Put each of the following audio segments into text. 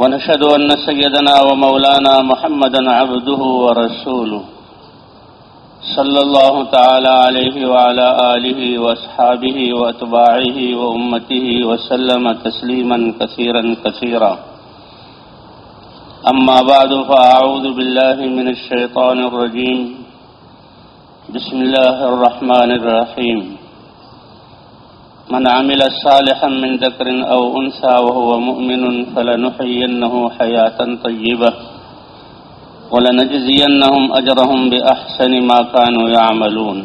ونشهد أن سيدنا ومولانا محمدا عبده ورسوله صلى الله تعالى عليه وعلى آله وأصحابه وأتباعه وأمته وسلم تسليما كثيرا كثيرا. أما بعد، فأعوذ بالله من الشيطان الرجيم. بسم الله الرحمن الرحيم. من عمل صالحا من ذكر أو أنثى وهو مؤمن فلنحيينه حياة طيبة ولنجزينهم أجرهم بأحسن ما كانوا يعملون.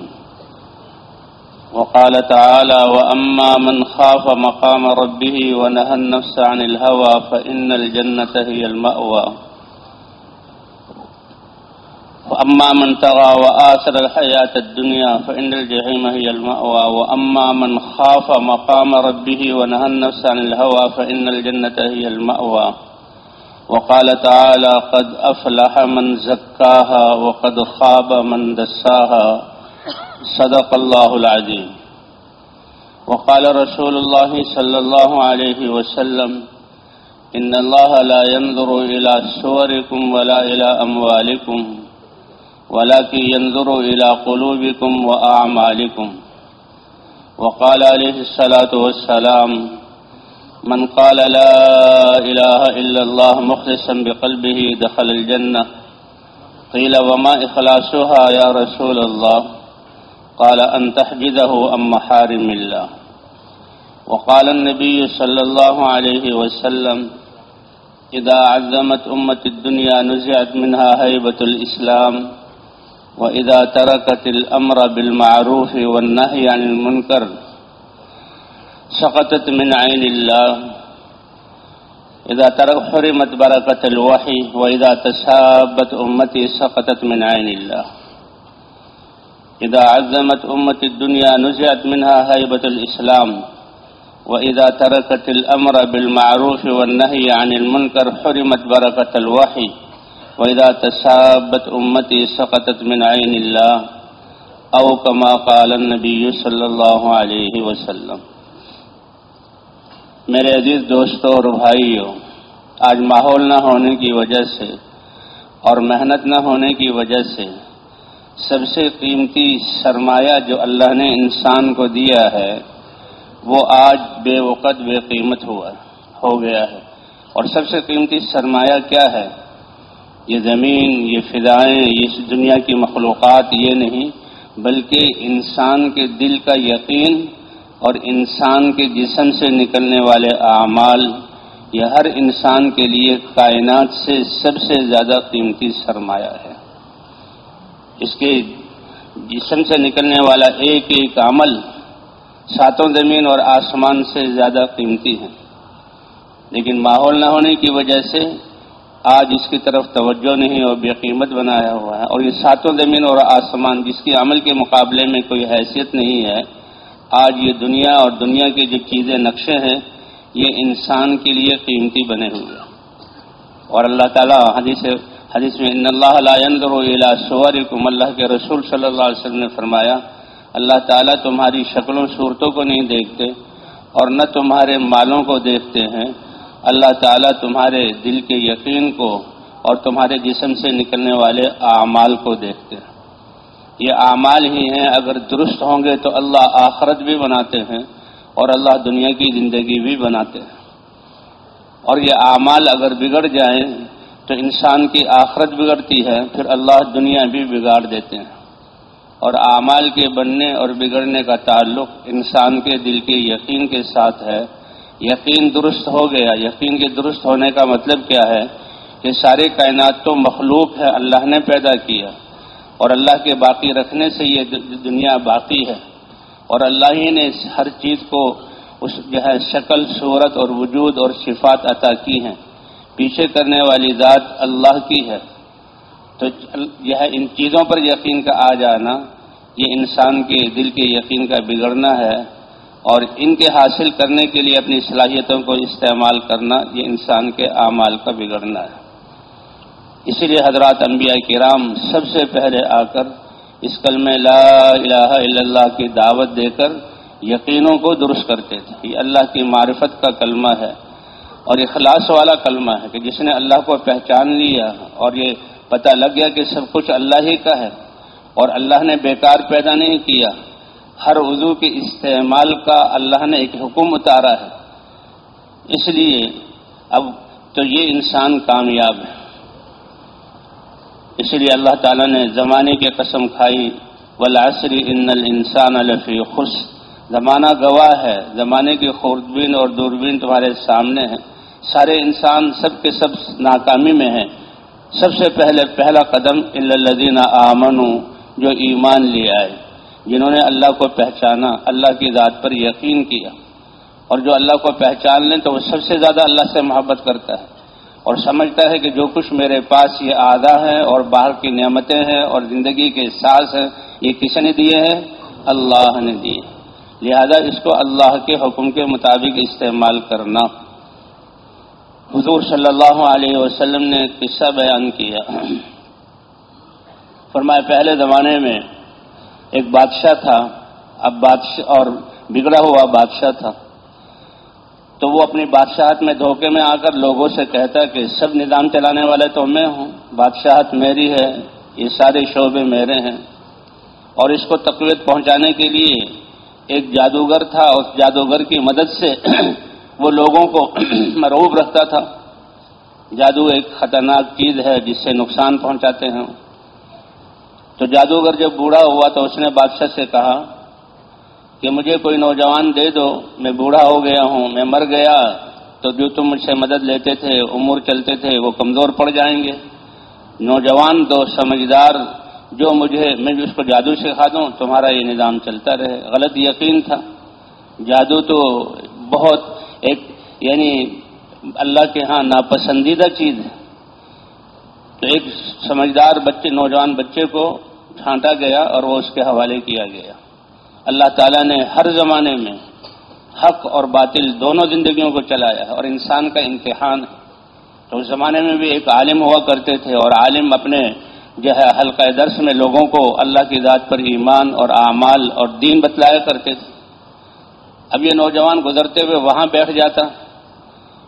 وقال تعالى وأما من خاف مقام ربه ونهى النفس عن الهوى فإن الجنة هي المأوى. وأما من تغى وآثر الحياة الدنيا فإن الجحيم هي المأوى. وأما من خاف مقام ربه ونهى النفس عن الهوى فإن الجنة هي المأوى. وقال تعالى قد أفلح من زكاها وقد خاب من دساها. صدق الله العظيم. وقال رسول الله صلى الله عليه وسلم إن الله لا ينظر إلى صوركم ولا إلى أموالكم. ولكن ينظر إلى قلوبكم وأعمالكم. وقال عليه الصلاة والسلام من قال لا إله إلا الله مخلصا بقلبه دخل الجنة. قيل وما إخلاصها يا رسول الله؟ قال أن تحجده أم محارم الله. وقال النبي صلى الله عليه وسلم إذا عزمت أمة الدنيا نزعت منها هيبة الإسلام. وإذا تركت الأمر بالمعروف والنهي عن المنكر سقطت من عين الله. إذا ترك حرمت بركة الوحي وإذا تسابت أمتي سقطت من عين الله. إذا عزمت أمة الدنيا نزعت منها هيبة الإسلام. وإذا تركت الأمر بالمعروف والنهي عن المنكر حرمت بركة الوحي. وإذا تسابت أمتي سقطت من عين الله أو كما قال النبي صلى الله عليه وسلم۔ میرے عزیز دوستوں اور بھائیوں آج ماحول نہ ہونے کی وجہ سے اور محنت نہ ہونے کی وجہ سے سب سے قیمتی سرمایہ جو اللہ نے انسان کو دیا ہے، وہ آج بے وقت بے قیمت ہوا، ہو گیا ہے۔ اور سب سے قیمتی سرمایہ کیا ہے؟ یہ زمین، یہ فضائیں، یہ دنیا کی مخلوقات، یہ نہیں، بلکہ انسان کے دل کا یقین اور انسان کے جسم سے نکلنے والے اعمال، یہ ہر انسان کے لیے کائنات سے سب سے زیادہ قیمتی سرمایہ ہے۔ اس کے جسم سے نکلنے والا ایک ایک عمل ساتوں زمین اور آسمان سے زیادہ قیمتی ہے۔ لیکن ماحول نہ ہونے کی وجہ سے آج اس کی طرف توجہ نہیں اور بے قیمت بنایا ہوا ہے اور یہ ساتوں زمین اور آسمان جس کے عمل کے مقابلے میں کوئی حیثیت نہیں ہے، آج یہ دنیا اور دنیا کی جو چیزیں نقشے ہیں، یہ انسان کے لیے قیمتی بنے ہوئے ہیں۔ اور اللہ تعالیٰ حدیث حدیث میں ان اللہ ينظر الى صورکم، اللہ کے رسول صلی اللہ علیہ وسلم نے فرمایا، اللہ تعالیٰ تمہاری شکلوں، صورتوں کو نہیں دیکھتے اور نہ تمہارے مالوں کو دیکھتے ہیں۔ اللہ تعالیٰ تمہارے دل کے یقین کو اور تمہارے جسم سے نکلنے والے اعمال کو دیکھتے ہیں۔ یہ اعمال ہی ہیں، اگر درست ہوں گے تو اللہ آخرت بھی بناتے ہیں اور اللہ دنیا کی زندگی بھی بناتے ہیں۔ اور یہ اعمال اگر بگڑ جائیں تو انسان کی آخرت بگڑتی ہے، پھر اللہ دنیا بھی بگاڑ دیتے ہیں۔ اور اعمال کے بننے اور بگڑنے کا تعلق انسان کے دل کے یقین کے ساتھ ہے۔ یقین درست ہو گیا۔ یقین کے درست ہونے کا مطلب کیا ہے کہ سارے کائنات تو مخلوق ہے، اللہ نے پیدا کیا۔ اور اللہ کے باقی رکھنے سے یہ دنیا باقی ہے۔ اور اللہ ہی نے اس ہر چیز کو اس جو ہے شکل، صورت اور وجود اور صفات عطا کی ہیں۔ پیچھے کرنے والی ذات اللہ کی ہے۔ تو یہ ان چیزوں پر یقین کا آ جانا، یہ انسان کے دل کے یقین کا بگڑنا ہے۔ اور ان کے حاصل کرنے کے لیے اپنی صلاحیتوں کو استعمال کرنا یہ انسان کے اعمال کا بگڑنا ہے۔ اسی لیے حضرات انبیاء کرام سب سے پہلے آ کر اس کلم لا الہ الا اللہ کی دعوت دے کر یقینوں کو درست کرتے تھے یہ اللہ کی معرفت کا کلمہ ہے اور اخلاص والا کلمہ ہے کہ جس نے اللہ کو پہچان لیا اور یہ پتہ لگ گیا کہ سب کچھ اللہ ہی کا ہے اور اللہ نے بیکار پیدا نہیں کیا۔ ہر وضو کے استعمال کا اللہ نے ایک حکم اتارا ہے۔ اس لیے اب تو یہ انسان کامیاب ہے۔ اس لیے اللہ تعالیٰ نے زمانے کی قسم کھائی۔ ولاسری ان الانسان الفی خوش زمانہ گواہ ہے۔ زمانے کی خوردبین اور دوربین تمہارے سامنے ہیں۔ سارے انسان سب کے سب ناکامی میں ہیں۔ سب سے پہلے پہلا قدم الدین آمن جو ایمان لے آئے۔ جنہوں نے اللہ کو پہچانا، اللہ کی ذات پر یقین کیا۔ اور جو اللہ کو پہچان لیں تو وہ سب سے زیادہ اللہ سے محبت کرتا ہے۔ اور سمجھتا ہے کہ جو کچھ میرے پاس یہ آدھا ہے اور باہر کی نعمتیں ہیں اور زندگی کے ساز ہیں، یہ کس نے دیے ہیں؟ اللہ نے دیے۔ لہذا اس کو اللہ کے حکم کے مطابق استعمال کرنا۔ حضور صلی اللہ علیہ وسلم نے قصہ بیان کیا۔ فرمایا، پہلے زمانے میں ایک بادشاہ تھا، اب بادشاہ اور بگڑا ہوا بادشاہ تھا۔ تو وہ اپنی بادشاہت میں دھوکے میں آ کر لوگوں سے کہتا کہ سب نظام چلانے والے تو میں ہوں، بادشاہت میری ہے، یہ سارے شعبے میرے ہیں۔ اور اس کو تقویت پہنچانے کے لیے ایک جادوگر تھا اس جادوگر کی مدد سے وہ لوگوں کو مروب رکھتا تھا۔ جادو ایک خطرناک چیز ہے جس سے نقصان پہنچاتے ہیں۔ تو جادوگر جب بوڑھا ہوا تو اس نے بادشاہ سے کہا کہ مجھے کوئی نوجوان دے دو، میں بوڑھا ہو گیا ہوں، میں مر گیا۔ تو جو تم مجھ سے مدد لیتے تھے، عمر چلتے تھے، وہ کمزور پڑ جائیں گے۔ نوجوان دو سمجھدار، جو مجھے، میں اس کو جادو سکھا دوں، تمہارا یہ نظام چلتا رہے۔ غلط یقین تھا۔ جادو تو بہت ایک یعنی اللہ کے ہاں ناپسندیدہ چیز ہے۔ تو ایک سمجھدار بچے، نوجوان بچے کو ڈھانٹا گیا اور وہ اس کے حوالے کیا گیا۔ اللہ تعالیٰ نے ہر زمانے میں حق اور باطل دونوں زندگیوں کو چلایا ہے اور انسان کا امتحان ہے۔ تو اس زمانے میں بھی ایک عالم ہوا کرتے تھے اور عالم اپنے جو ہے حلقہ درس میں لوگوں کو اللہ کی ذات پر ایمان اور اعمال اور دین بتلایا کرتے تھے۔ اب یہ نوجوان گزرتے ہوئے وہاں بیٹھ جاتا،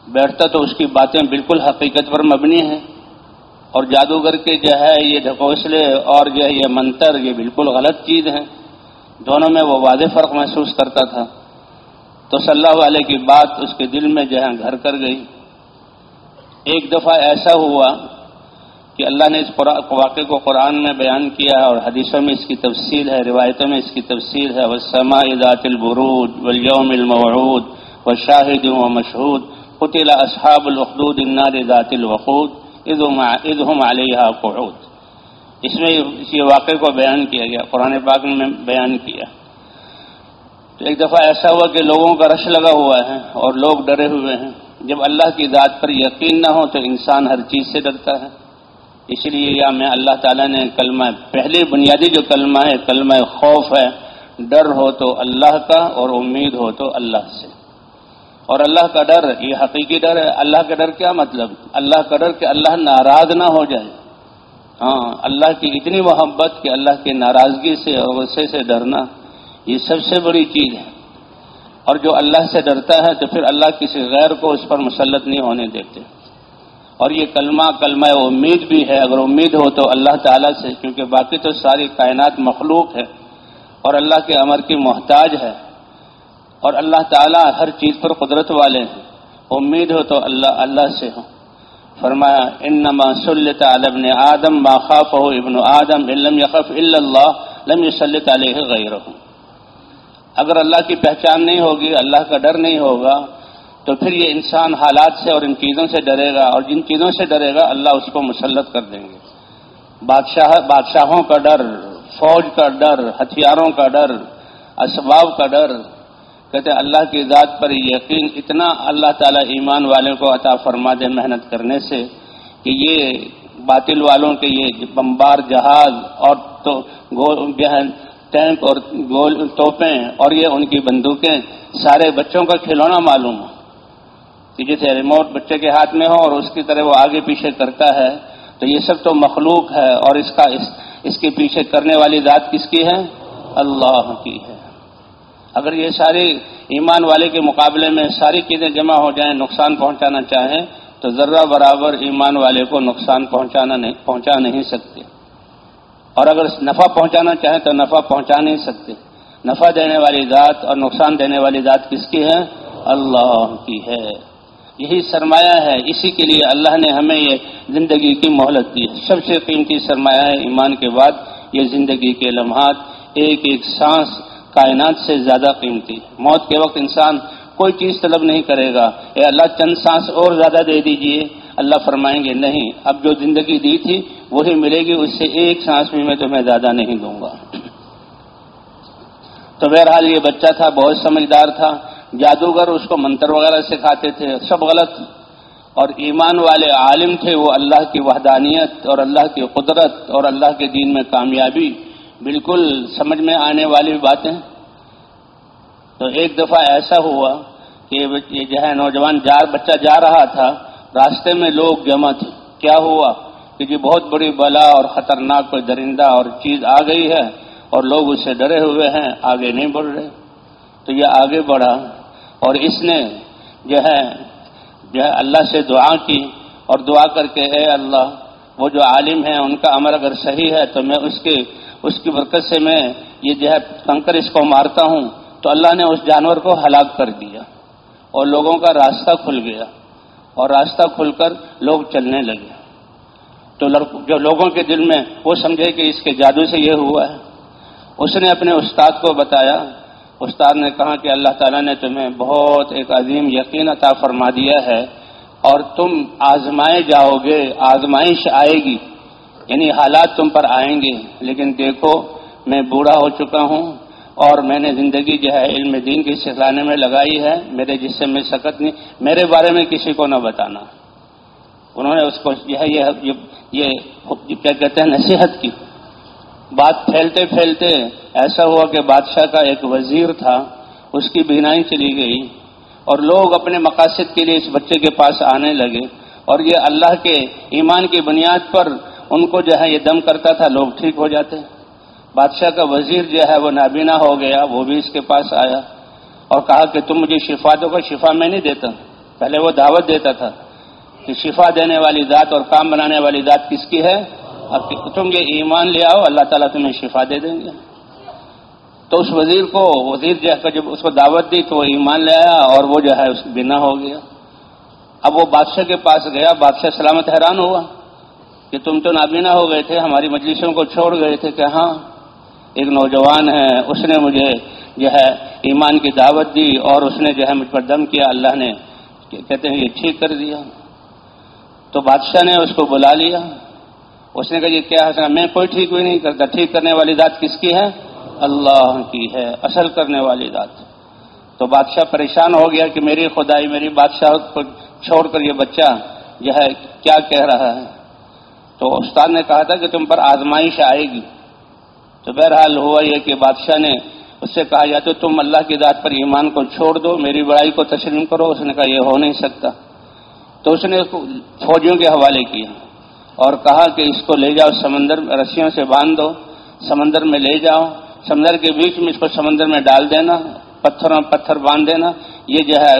بیٹھتا تو اس کی باتیں بالکل حقیقت پر مبنی ہیں۔ اور جادوگر کے جو ہے یہ ڈھکوسلے اور جو ہے یہ منتر یہ بالکل غلط چیز ہے دونوں میں وہ واضح فرق محسوس کرتا تھا۔ تو صلی اللہ علیہ کی بات اس کے دل میں جو ہے گھر کر گئی۔ ایک دفعہ ایسا ہوا کہ اللہ نے اس واقعے کو قرآن میں بیان کیا ہے اور حدیثوں میں اس کی تفصیل ہے، روایتوں میں اس کی تفصیل ہے۔ وسما ذات البروج ولیوم الموعود و شاہد و مشہود قطل اصحاب الخدود النار ذات الوقود ادہم علیہ قعود۔ اس میں اس واقعے کو بیان کیا گیا، قرآن پاک میں بیان کیا۔ تو ایک دفعہ ایسا ہوا کہ لوگوں کا رش لگا ہوا ہے اور لوگ ڈرے ہوئے ہیں۔ جب اللہ کی ذات پر یقین نہ ہو تو انسان ہر چیز سے ڈرتا ہے۔ اس لیے یا میں اللہ تعالیٰ نے کلمہ پہلے بنیادی جو کلمہ ہے، کلمہ خوف ہے، ڈر ہو تو اللہ کا اور امید ہو تو اللہ سے۔ اور اللہ کا ڈر، یہ حقیقی ڈر ہے۔ اللہ کا ڈر کیا مطلب؟ اللہ کا ڈر کہ اللہ ناراض نہ ہو جائے۔ ہاں اللہ کی اتنی محبت کہ اللہ کی ناراضگی سے اور غصے سے ڈرنا، یہ سب سے بڑی چیز ہے۔ اور جو اللہ سے ڈرتا ہے تو پھر اللہ کسی غیر کو اس پر مسلط نہیں ہونے دیتے۔ اور یہ کلمہ کلمہ امید بھی ہے۔ اگر امید ہو تو اللہ تعالیٰ سے، کیونکہ باقی تو ساری کائنات مخلوق ہے اور اللہ کے امر کی محتاج ہے۔ اور اللہ تعالیٰ ہر چیز پر قدرت والے ہیں۔ امید ہو تو اللہ اللہ سے ہو فرمایا، انما سلط ابن آدم باخاف ہو ابن آدم علم یقف اللہ لم یسلط علیہ غیر اگر اللہ کی پہچان نہیں ہوگی، اللہ کا ڈر نہیں ہوگا، تو پھر یہ انسان حالات سے اور ان چیزوں سے ڈرے گا۔ اور جن چیزوں سے ڈرے گا، اللہ اس کو مسلط کر دیں گے۔ بادشاہ، بادشاہوں کا ڈر، فوج کا ڈر، ہتھیاروں کا ڈر، اسباب کا ڈر کہتے اللہ کی ذات پر یقین اتنا اللہ تعالیٰ ایمان والوں کو عطا فرما دے محنت کرنے سے کہ یہ باطل والوں کے یہ بمبار جہاز اور تو ٹینک اور گول توپیں اور یہ ان کی بندوقیں سارے بچوں کا کھلونا معلوم ہو کہ جیسے ریموٹ بچے کے ہاتھ میں ہو اور اس کی طرح وہ آگے پیچھے کرتا ہے تو یہ سب تو مخلوق ہے اور اس کا اس, اس کے پیچھے کرنے والی ذات کس کی ہے؟ اللہ کی ہے۔ اگر یہ ساری ایمان والے کے مقابلے میں ساری چیزیں جمع ہو جائیں، نقصان پہنچانا چاہیں، تو ذرہ برابر ایمان والے کو نقصان پہنچانا نہیں، پہنچا نہیں سکتے۔ اور اگر نفع پہنچانا چاہیں تو نفع پہنچا نہیں سکتے۔ نفع دینے والی ذات اور نقصان دینے والی ذات کس کی ہے؟ اللہ کی ہے۔ یہی سرمایہ ہے۔ اسی کے لیے اللہ نے ہمیں یہ زندگی کی مہلت دی۔ ہے سب سے قیمتی سرمایہ ہے ایمان کے بعد یہ زندگی کے لمحات، ایک ایک سانس کائنات سے زیادہ قیمتی۔ موت کے وقت انسان کوئی چیز طلب نہیں کرے گا۔ اے اللہ، چند سانس اور زیادہ دے دیجیے۔ اللہ فرمائیں گے، نہیں، اب جو زندگی دی تھی، وہی ملے گی۔ اس سے ایک سانس بھی میں تمہیں زیادہ نہیں دوں گا۔ تو بہرحال یہ بچہ تھا، بہت سمجھدار تھا۔ جادوگر اس کو منتر وغیرہ سکھاتے تھے۔ سب غلط۔ اور ایمان والے عالم تھے وہ۔ اللہ کی وحدانیت اور اللہ کی قدرت اور اللہ کے دین میں کامیابی۔ بالکل سمجھ میں آنے والی باتیں۔ تو ایک دفعہ ایسا ہوا کہ یہ جو ہے نوجوان جا بچہ جا رہا تھا، راستے میں لوگ جمع تھے۔ کیا ہوا کہ جی بہت بڑی بلا اور خطرناک کوئی درندہ اور چیز آ گئی ہے اور لوگ اس سے ڈرے ہوئے ہیں، آگے نہیں بڑھ رہے۔ تو یہ آگے بڑھا اور اس نے جو ہے جو ہے اللہ سے دعا کی اور دعا کر کے، اے اللہ، وہ جو عالم ہیں، ان کا عمل اگر صحیح ہے تو میں اس کے اس کی برکت سے میں یہ جو ہے کنکر اس کو مارتا ہوں، تو اللہ نے اس جانور کو ہلاک کر دیا اور لوگوں کا راستہ کھل گیا اور راستہ کھل کر لوگ چلنے لگے۔ تو جو لوگوں کے دل میں وہ سمجھے کہ اس کے جادو سے یہ ہوا ہے۔ اس نے اپنے استاد کو بتایا، استاد نے کہا کہ اللہ تعالیٰ نے تمہیں بہت ایک عظیم یقین عطا فرما دیا ہے اور تم آزمائے جاؤ گے، آزمائش آئے گی۔ یعنی حالات تم پر آئیں گے، لیکن دیکھو، میں بوڑھا ہو چکا ہوں اور میں نے زندگی جو ہے علم دین کی سکھلانے میں لگائی ہے۔ میرے جسم میں سکت نہیں، میرے بارے میں کسی کو نہ بتانا۔ انہوں نے اس کو جو ہے یہ یہ کیا کہتے ہیں، نصیحت کی۔ بات پھیلتے پھیلتے ایسا ہوا کہ بادشاہ کا ایک وزیر تھا، اس کی بینائی چلی گئی اور لوگ اپنے مقاصد کے لیے اس بچے کے پاس آنے لگے۔ اور یہ اللہ کے ایمان کی بنیاد پر ان کو جو ہے یہ دم کرتا تھا، لوگ ٹھیک ہو جاتے۔ بادشاہ کا وزیر جو ہے وہ نابینا ہو گیا، وہ بھی اس کے پاس آیا اور کہا کہ تم مجھے شفا دو گا شفا میں نہیں دیتا۔ پہلے وہ دعوت دیتا تھا کہ شفا دینے والی ذات اور کام بنانے والی ذات کس کی ہے؟ اب تم یہ ایمان لے آؤ، اللہ تعالیٰ تمہیں شفا دے دیں گے۔ تو اس وزیر کو، وزیر جو ہے جب اس کو دعوت دی تو وہ ایمان لے آیا اور وہ جو ہے اس بنا ہو گیا۔ اب وہ بادشاہ کے پاس گیا، بادشاہ سلامت حیران ہوا۔ کہ تم تو نابینا ہو گئے تھے، ہماری مجلسوں کو چھوڑ گئے تھے کہ ہاں ایک نوجوان ہے، اس نے مجھے جو ہے ایمان کی دعوت دی اور اس نے جو ہے مجھ پر دم کیا، اللہ نے کہتے ہیں یہ ٹھیک کر دیا۔ تو بادشاہ نے اس کو بلا لیا۔ اس نے کہا، یہ کیا ہے؟ میں کوئی ٹھیک بھی نہیں کرتا۔ ٹھیک کرنے والی ذات کس کی ہے؟ اللہ کی ہے، اصل کرنے والی ذات۔ تو بادشاہ پریشان ہو گیا کہ میری خدائی، میری بادشاہ کو چھوڑ کر یہ بچہ جو ہے کیا کہہ رہا ہے؟ تو استاد نے کہا تھا کہ تم پر آزمائش آئے گی۔ تو بہرحال ہوا یہ کہ بادشاہ نے اس سے کہا، یا تو تم اللہ کی ذات پر ایمان کو چھوڑ دو، میری بڑائی کو تسلیم کرو۔ اس نے کہا، یہ ہو نہیں سکتا۔ تو اس نے اس کو فوجیوں کے حوالے کیا اور کہا کہ اس کو لے جاؤ، سمندر رسیوں سے باندھ دو سمندر میں لے جاؤ۔ سمندر کے بیچ میں اس کو سمندر میں ڈال دینا، پتھروں پتھر باندھ دینا۔ یہ جو ہے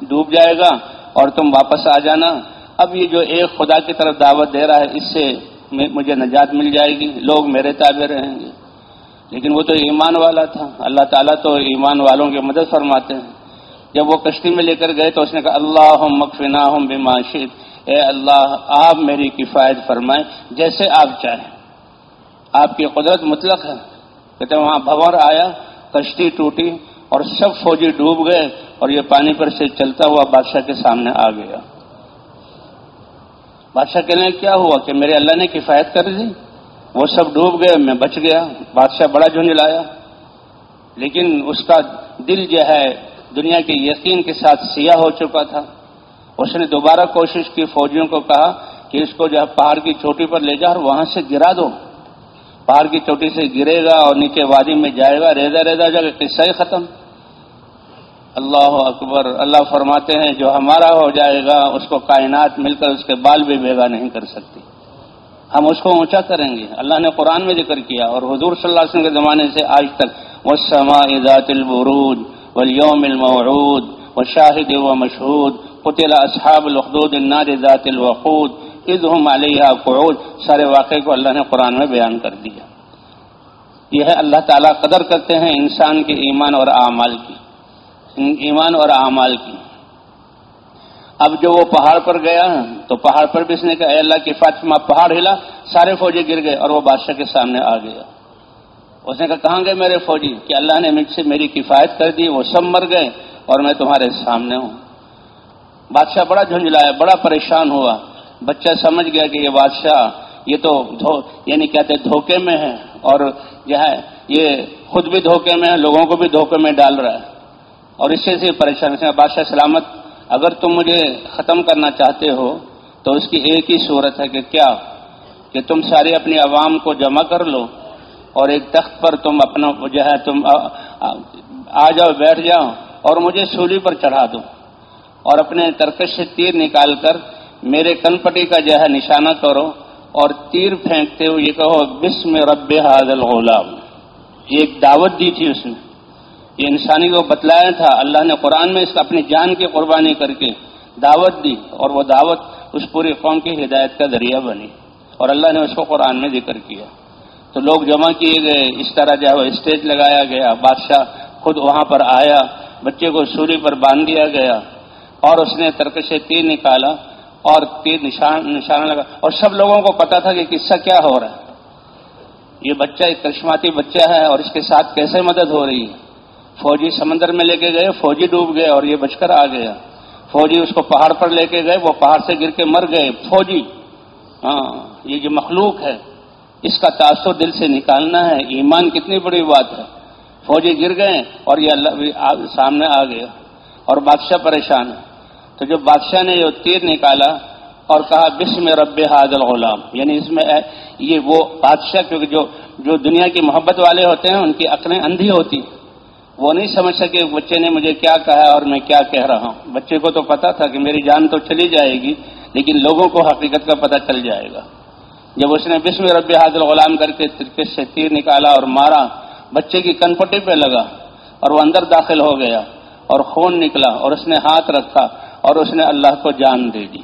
ڈوب جائے گا اور تم واپس آ جانا۔ اب یہ جو ایک خدا کی طرف دعوت دے رہا ہے، اس سے مجھے نجات مل جائے گی۔ لوگ میرے تابع رہیں گے۔ لیکن وہ تو ایمان والا تھا۔ اللہ تعالیٰ تو ایمان والوں کی مدد فرماتے ہیں۔ جب وہ کشتی میں لے کر گئے تو اس نے کہا اللہ مکفنا ہوں بیماشد اے اللہ، آپ میری کفایت فرمائیں جیسے آپ چاہیں۔ آپ کی قدرت مطلق ہے۔ کہتے ہیں، وہاں بھور آیا، کشتی ٹوٹی اور سب فوجی ڈوب گئے اور یہ پانی پر سے چلتا ہوا بادشاہ کے سامنے آ گیا۔ بادشاہ کہنے کیا ہوا کہ میرے اللہ نے کفایت کر دی؟ وہ سب ڈوب گئے، میں بچ گیا، بادشاہ بڑا جھنجھ لایا لیکن اس کا دل جو ہے، دنیا کے یقین کے ساتھ سیاہ ہو چکا تھا۔ اس نے دوبارہ کوشش کی، فوجیوں کو کہا کہ اس کو جو ہے، پہاڑ کی چوٹی پر لے جا اور وہاں سے گرا دو۔ پہاڑ کی چوٹی سے گرے گا اور نیچے وادی میں جائے گا ریزا ریزا جائے گا قصہ ہی ختم۔ اللہ اکبر، اللہ فرماتے ہیں، جو ہمارا ہو جائے گا، اس کو کائنات مل کر اس کے بال بھی بیگا نہیں کر سکتی۔ ہم اس کو اونچا کریں گے۔ اللہ نے قرآن میں ذکر کیا اور حضور صلی اللہ علیہ وسلم کے زمانے سے آج تک وہ سما ذات البروج ولیوم المعود و شاہد و مشہود قطل اصحاب الخدود النار ذات الوقود ہم علیہ قعود۔ سارے واقعے کو اللہ نے قرآن میں بیان کر دیا۔ یہ ہے اللہ تعالیٰ قدر کرتے ہیں انسان کے ایمان اور اعمال کی۔ ایمان اور اعمال کی۔ اب جو وہ پہاڑ پر گیا تو پہاڑ پر بھی اس نے کہا، اے اللہ کی فاطمہ پہاڑ ہلا، سارے فوجی گر گئے اور وہ بادشاہ کے سامنے آ گیا۔ اس نے کہا، کہاں گئے میرے فوجی؟ کہ اللہ نے مجھ سے میری کفایت کر دی، وہ سب مر گئے اور میں تمہارے سامنے ہوں۔ بادشاہ بڑا جھنجھلایا، بڑا پریشان ہوا۔ بچہ سمجھ گیا کہ یہ بادشاہ، یہ تو یعنی کہتے دھوکے میں ہے اور جو ہے، یہ خود بھی دھوکے میں ہے، لوگوں کو بھی دھوکے میں ڈال رہا ہے۔ اور اس سے پریشان بادشاہ سلامت، اگر تم مجھے ختم کرنا چاہتے ہو، تو اس کی ایک ہی صورت ہے کہ کیا؟ کہ تم ساری اپنی عوام کو جمع کر لو اور ایک تخت پر تم اپنا جو ہے تم، آ جاؤ، بیٹھ جاؤ اور مجھے سولی پر چڑھا دو اور اپنے ترکش سے تیر نکال کر میرے کن پٹی کا جو ہے نشانہ کرو اور تیر پھینکتے ہوئے یہ کہو، بسم رب حاضل غلام یہ ایک دعوت دی تھی اس نے۔ یہ انسانی کو بتلایا تھا۔ اللہ نے قرآن میں اس اپنی جان کی قربانی کر کے دعوت دی اور وہ دعوت اس پوری قوم کی ہدایت کا ذریعہ بنی اور اللہ نے اس کو قرآن میں ذکر کیا۔ تو لوگ جمع کیے گئے، اس طرح جو ہے اسٹیج لگایا گیا، بادشاہ خود وہاں پر آیا، بچے کو سوری پر باندھ دیا گیا اور اس نے ترک سے تیر نکالا اور تیر نشان، نشانہ لگا۔ اور سب لوگوں کو پتا تھا کہ قصہ کیا ہو رہا ہے۔ یہ بچہ ایک کرشماتی بچہ ہے اور اس کے ساتھ کیسے مدد ہو رہی ہے؟ فوجی سمندر میں لے کے گئے، فوجی ڈوب گئے اور یہ بچ کر آ گیا۔ فوجی اس کو پہاڑ پر لے کے گئے، وہ پہاڑ سے گر کے مر گئے۔ فوجی۔ ہاں یہ جو مخلوق ہے، اس کا تاثر دل سے نکالنا ہے۔ ایمان کتنی بڑی بات ہے۔ فوجی گر گئے اور یہ اللہ سامنے آ گیا اور بادشاہ پریشان ہے۔ تو جب بادشاہ نے یہ تیر نکالا اور کہا، بسم رب حاضل غلام یعنی اس میں یہ وہ بادشاہ، کیونکہ جو جو دنیا کی محبت والے ہوتے ہیں، ان کی عقلیں اندھی ہوتی وہ نہیں سمجھ سکے بچے نے مجھے کیا کہا اور میں کیا کہہ رہا ہوں۔ بچے کو تو پتا تھا کہ میری جان تو چلی جائے گی، لیکن لوگوں کو حقیقت کا پتہ چل جائے گا۔ جب اس نے بسم رب حاضر غلام کر کے ترکش سے تیر نکالا اور مارا، بچے کی کنپٹی پہ لگا اور وہ اندر داخل ہو گیا اور خون نکلا اور اس نے ہاتھ رکھا اور اس نے اللہ کو جان دے دی۔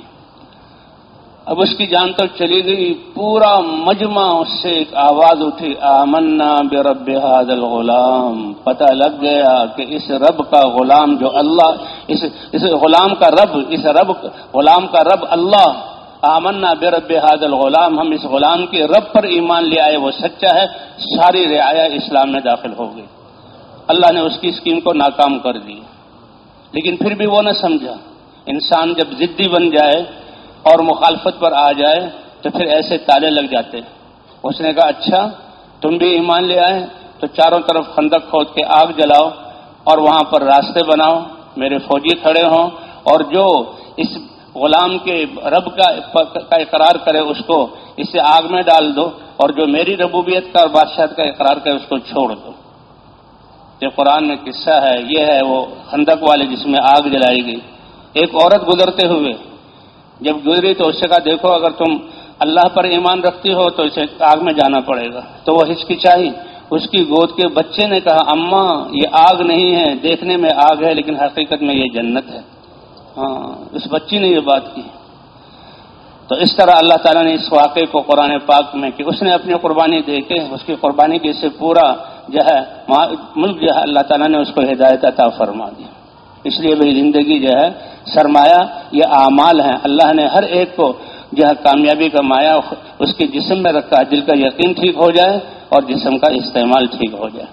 اب اس کی جان تو چلی گئی، پورا مجمع اس سے ایک آواز اٹھی، آمنا بے رب حاضل غلام۔ پتہ لگ گیا کہ اس رب کا غلام جو اللہ، اس اس غلام کا رب، اس رب، غلام کا رب اللہ۔ آمنا بے رب حاضل غلام، ہم اس غلام کے رب پر ایمان لے آئے، وہ سچا ہے۔ ساری رعایا اسلام میں داخل ہو گئی۔ اللہ نے اس کی اسکیم کو ناکام کر دی لیکن پھر بھی وہ نہ سمجھا۔ انسان جب ضدی بن جائے اور مخالفت پر آ جائے تو پھر ایسے تالے لگ جاتے۔ اس نے کہا اچھا تم بھی ایمان لے آئے، تو چاروں طرف خندق کھود کے آگ جلاؤ اور وہاں پر راستے بناؤ۔ میرے فوجی کھڑے ہوں اور جو اس غلام کے رب کا اقرار کرے، اس کو اسے آگ میں ڈال دو اور جو میری ربوبیت کا اور بادشاہ کا اقرار کرے، اس کو چھوڑ دو۔ جو قرآن میں قصہ ہے، یہ ہے وہ خندق والے جس میں آگ جلائی گئی۔ ایک عورت گزرتے ہوئے جب گزری تو اس سے کہا، دیکھو، اگر تم اللہ پر ایمان رکھتی ہو تو اسے آگ میں جانا پڑے گا۔ تو وہ ہچکچائی اس کی گود کے بچے نے کہا اماں یہ آگ نہیں ہے، دیکھنے میں آگ ہے، لیکن حقیقت میں یہ جنت ہے۔ ہاں اس بچی نے یہ بات کی۔ تو اس طرح اللہ تعالیٰ نے اس واقعے کو قرآن پاک میں کہ اس نے اپنی قربانی دے کے، اس کی قربانی کے سے پورا جو ہے، ملک جو ہے، اللہ تعالیٰ نے اس کو ہدایت عطا فرما دی۔ اس لیے میری زندگی جو ہے سرمایہ یہ اعمال ہیں۔ اللہ نے ہر ایک کو جو ہے کامیابی کا مایا اس کے جسم میں رکھا ہے۔ دل کا یقین ٹھیک ہو جائے اور جسم کا استعمال ٹھیک ہو جائے۔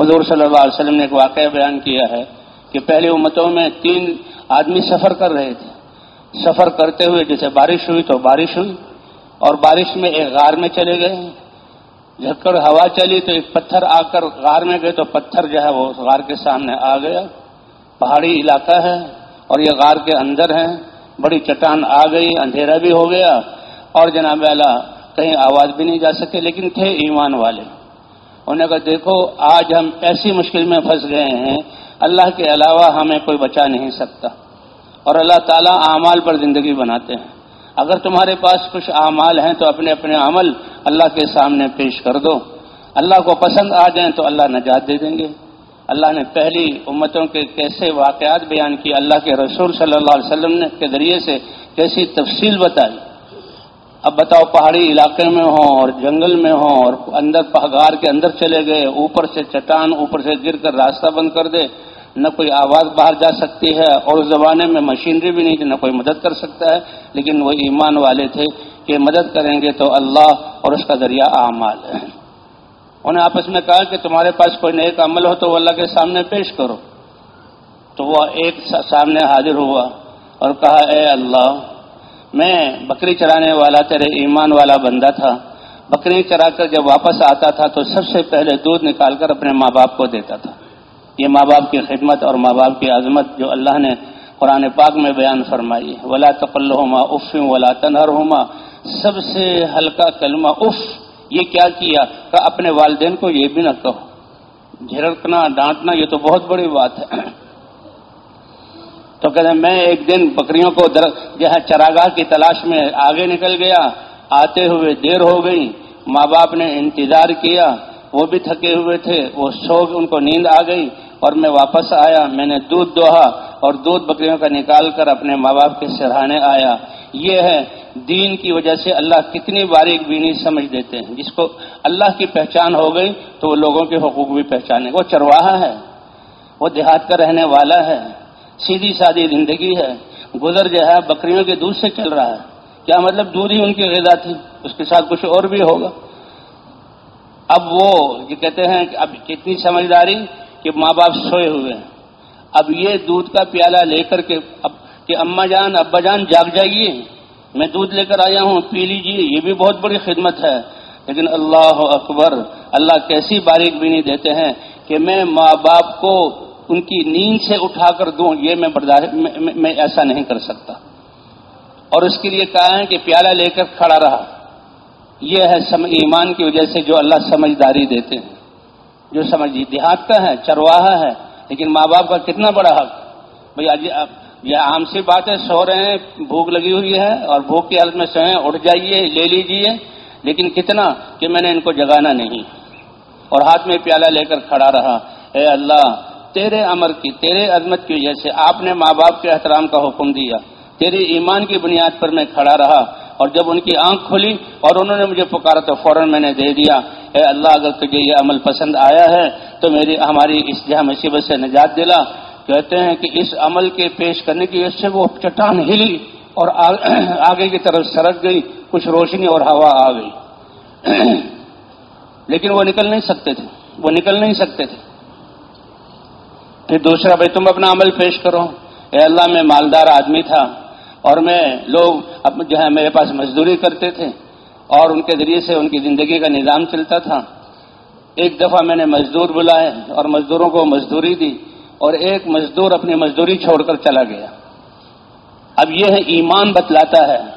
حضور صلی اللہ علیہ وسلم نے ایک واقعہ بیان کیا ہے کہ پہلی امتوں میں تین آدمی سفر کر رہے تھے۔ سفر کرتے ہوئے جیسے بارش ہوئی تو بارش ہوئی اور بارش میں ایک غار میں چلے گئے۔ جھکڑ ہوا چلی تو ایک پتھر آ کر غار میں گئے تو پتھر جو ہے وہ غار کے سامنے آ گیا۔ پہاڑی علاقہ ہے اور یہ غار کے اندر ہے۔ بڑی چٹان آ گئی، اندھیرا بھی ہو گیا۔ اور جناب اعلیٰ کہیں آواز بھی نہیں جا سکے، لیکن تھے ایمان والے۔ انہوں نے کہا، دیکھو، آج ہم ایسی مشکل میں پھنس گئے ہیں۔ اللہ کے علاوہ ہمیں کوئی بچا نہیں سکتا۔ اور اللہ تعالیٰ اعمال پر زندگی بناتے ہیں۔ اگر تمہارے پاس کچھ اعمال ہیں، تو اپنے اپنے عمل اللہ کے سامنے پیش کر دو۔ اللہ کو پسند آ جائیں تو اللہ نجات دے دیں گے۔ اللہ نے پہلی امتوں کے کیسے واقعات بیان کی اللہ کے رسول صلی اللہ علیہ وسلم نے کے ذریعے سے کیسی تفصیل بتائی۔ اب بتاؤ، پہاڑی علاقے میں ہوں اور جنگل میں ہوں اور اندر پہاڑ کے اندر چلے گئے، اوپر سے چٹان، اوپر سے گر کر راستہ بند کر دے، نہ کوئی آواز باہر جا سکتی ہے اور اس زمانے میں مشینری بھی نہیں تھی، نہ کوئی مدد کر سکتا ہے، لیکن وہ ایمان والے تھے کہ مدد کریں گے تو اللہ اور اس کا ذریعہ اعمال ہے۔ انہیں آپس میں کہا کہ تمہارے پاس کوئی نیک عمل ہو تو وہ اللہ کے سامنے پیش کرو۔ تو وہ ایک سامنے حاضر ہوا اور کہا، اے اللہ، میں بکری چرانے والا تیرے ایمان والا بندہ تھا۔ بکری چرا کر جب واپس آتا تھا تو سب سے پہلے دودھ نکال کر اپنے ماں باپ کو دیتا تھا۔ یہ ماں باپ کی خدمت اور ماں باپ کی عظمت جو اللہ نے قرآن پاک میں بیان فرمائی۔ ولا تقل ہوما اف ولا تنہر ہوما سب سے ہلکا کلمہ اف یہ کیا کیا کہ اپنے والدین کو یہ بھی نہ کہو۔ جھڑکنا ڈانٹنا، یہ تو بہت بڑی بات ہے۔ تو کہتے ہیں، میں ایک دن بکریوں کو جو ہے، چراگاہ کی تلاش میں آگے نکل گیا۔ آتے ہوئے دیر ہو گئی۔ ماں باپ نے انتظار کیا۔ وہ بھی تھکے ہوئے تھے۔ وہ سو ان کو نیند آ گئی اور میں واپس آیا۔ میں نے دودھ دوہا اور دودھ بکریوں کا نکال کر اپنے ماں باپ کے سرہانے آیا۔ یہ ہے دین کی وجہ سے اللہ کتنی باریک بینی سمجھ دیتے ہیں۔ جس کو اللہ کی پہچان ہو گئی تو وہ لوگوں کے حقوق بھی پہچانے۔ وہ چرواہا ہے۔ وہ دیہات کا رہنے والا ہے۔ سیدھی سادی زندگی ہے۔ گزر جو ہے، بکریوں کے دودھ سے چل رہا ہے۔ کیا مطلب دودھ ہی ان کی غذا تھی؟ اس کے ساتھ کچھ اور بھی ہوگا۔ اب وہ، یہ کہتے ہیں کہ اب کتنی سمجھداری کہ ماں باپ سوئے ہوئے ہیں۔ اب یہ دودھ کا پیالہ لے کر کے اب کہ اما جان، ابا جان، جاگ جائیے۔ میں دودھ لے کر آیا ہوں، پی لیجیے یہ بھی بہت بڑی خدمت ہے۔ لیکن اللہ اکبر، اللہ کیسی باریک بینی دیتے ہیں کہ میں ماں باپ کو ان کی نیند سے اٹھا کر دوں، یہ میں برداشت، میں ایسا نہیں کر سکتا۔ اور اس کے لیے کہا ہے کہ پیالہ لے کر کھڑا رہا۔ یہ ہے ایمان کی وجہ سے جو اللہ سمجھداری دیتے ہیں۔ جو سمجھ، دیہات کا ہے، چرواہا ہے، لیکن ماں باپ کا کتنا بڑا حق۔ بھائی یہ عام سی بات ہے سو رہے ہیں، بھوک لگی ہوئی ہے اور بھوک کی حالت میں سوئیں اٹھ جائیے، لے لیجیے، لیکن کتنا کہ میں نے ان کو جگانا نہیں۔ اور ہاتھ میں پیالہ لے کر کھڑا رہا۔ اے اللہ، تیرے امر کی، تیرے عظمت کی وجہ سے آپ نے ماں باپ کے احترام کا حکم دیا۔ تیری ایمان کی بنیاد پر میں کھڑا رہا۔ اور جب ان کی آنکھ کھلی اور انہوں نے مجھے پکارا تو فوراً میں نے دے دیا۔ اے اللہ، اگر تجھے یہ عمل پسند آیا ہے تو میری، ہماری اس جہاں مصیبت سے نجات دلا۔ کہتے ہیں کہ اس عمل کے پیش کرنے کی وجہ سے وہ چٹان ہلی اور آگے کی طرف سرک گئی، کچھ روشنی اور ہوا آ گئی۔ لیکن وہ نکل نہیں سکتے تھے۔ وہ نکل نہیں سکتے تھے۔ پھر دوسرا، بھائی تم اپنا عمل پیش کرو۔ اے اللہ، میں مالدار آدمی تھا اور میں لوگ جو ہے، میرے پاس مزدوری کرتے تھے اور ان کے ذریعے سے ان کی زندگی کا نظام چلتا تھا۔ ایک دفعہ میں نے مزدور بلائے اور مزدوروں کو مزدوری دی۔ اور ایک مزدور اپنی مزدوری چھوڑ کر چلا گیا۔ اب یہ ہے ایمان بتلاتا ہے۔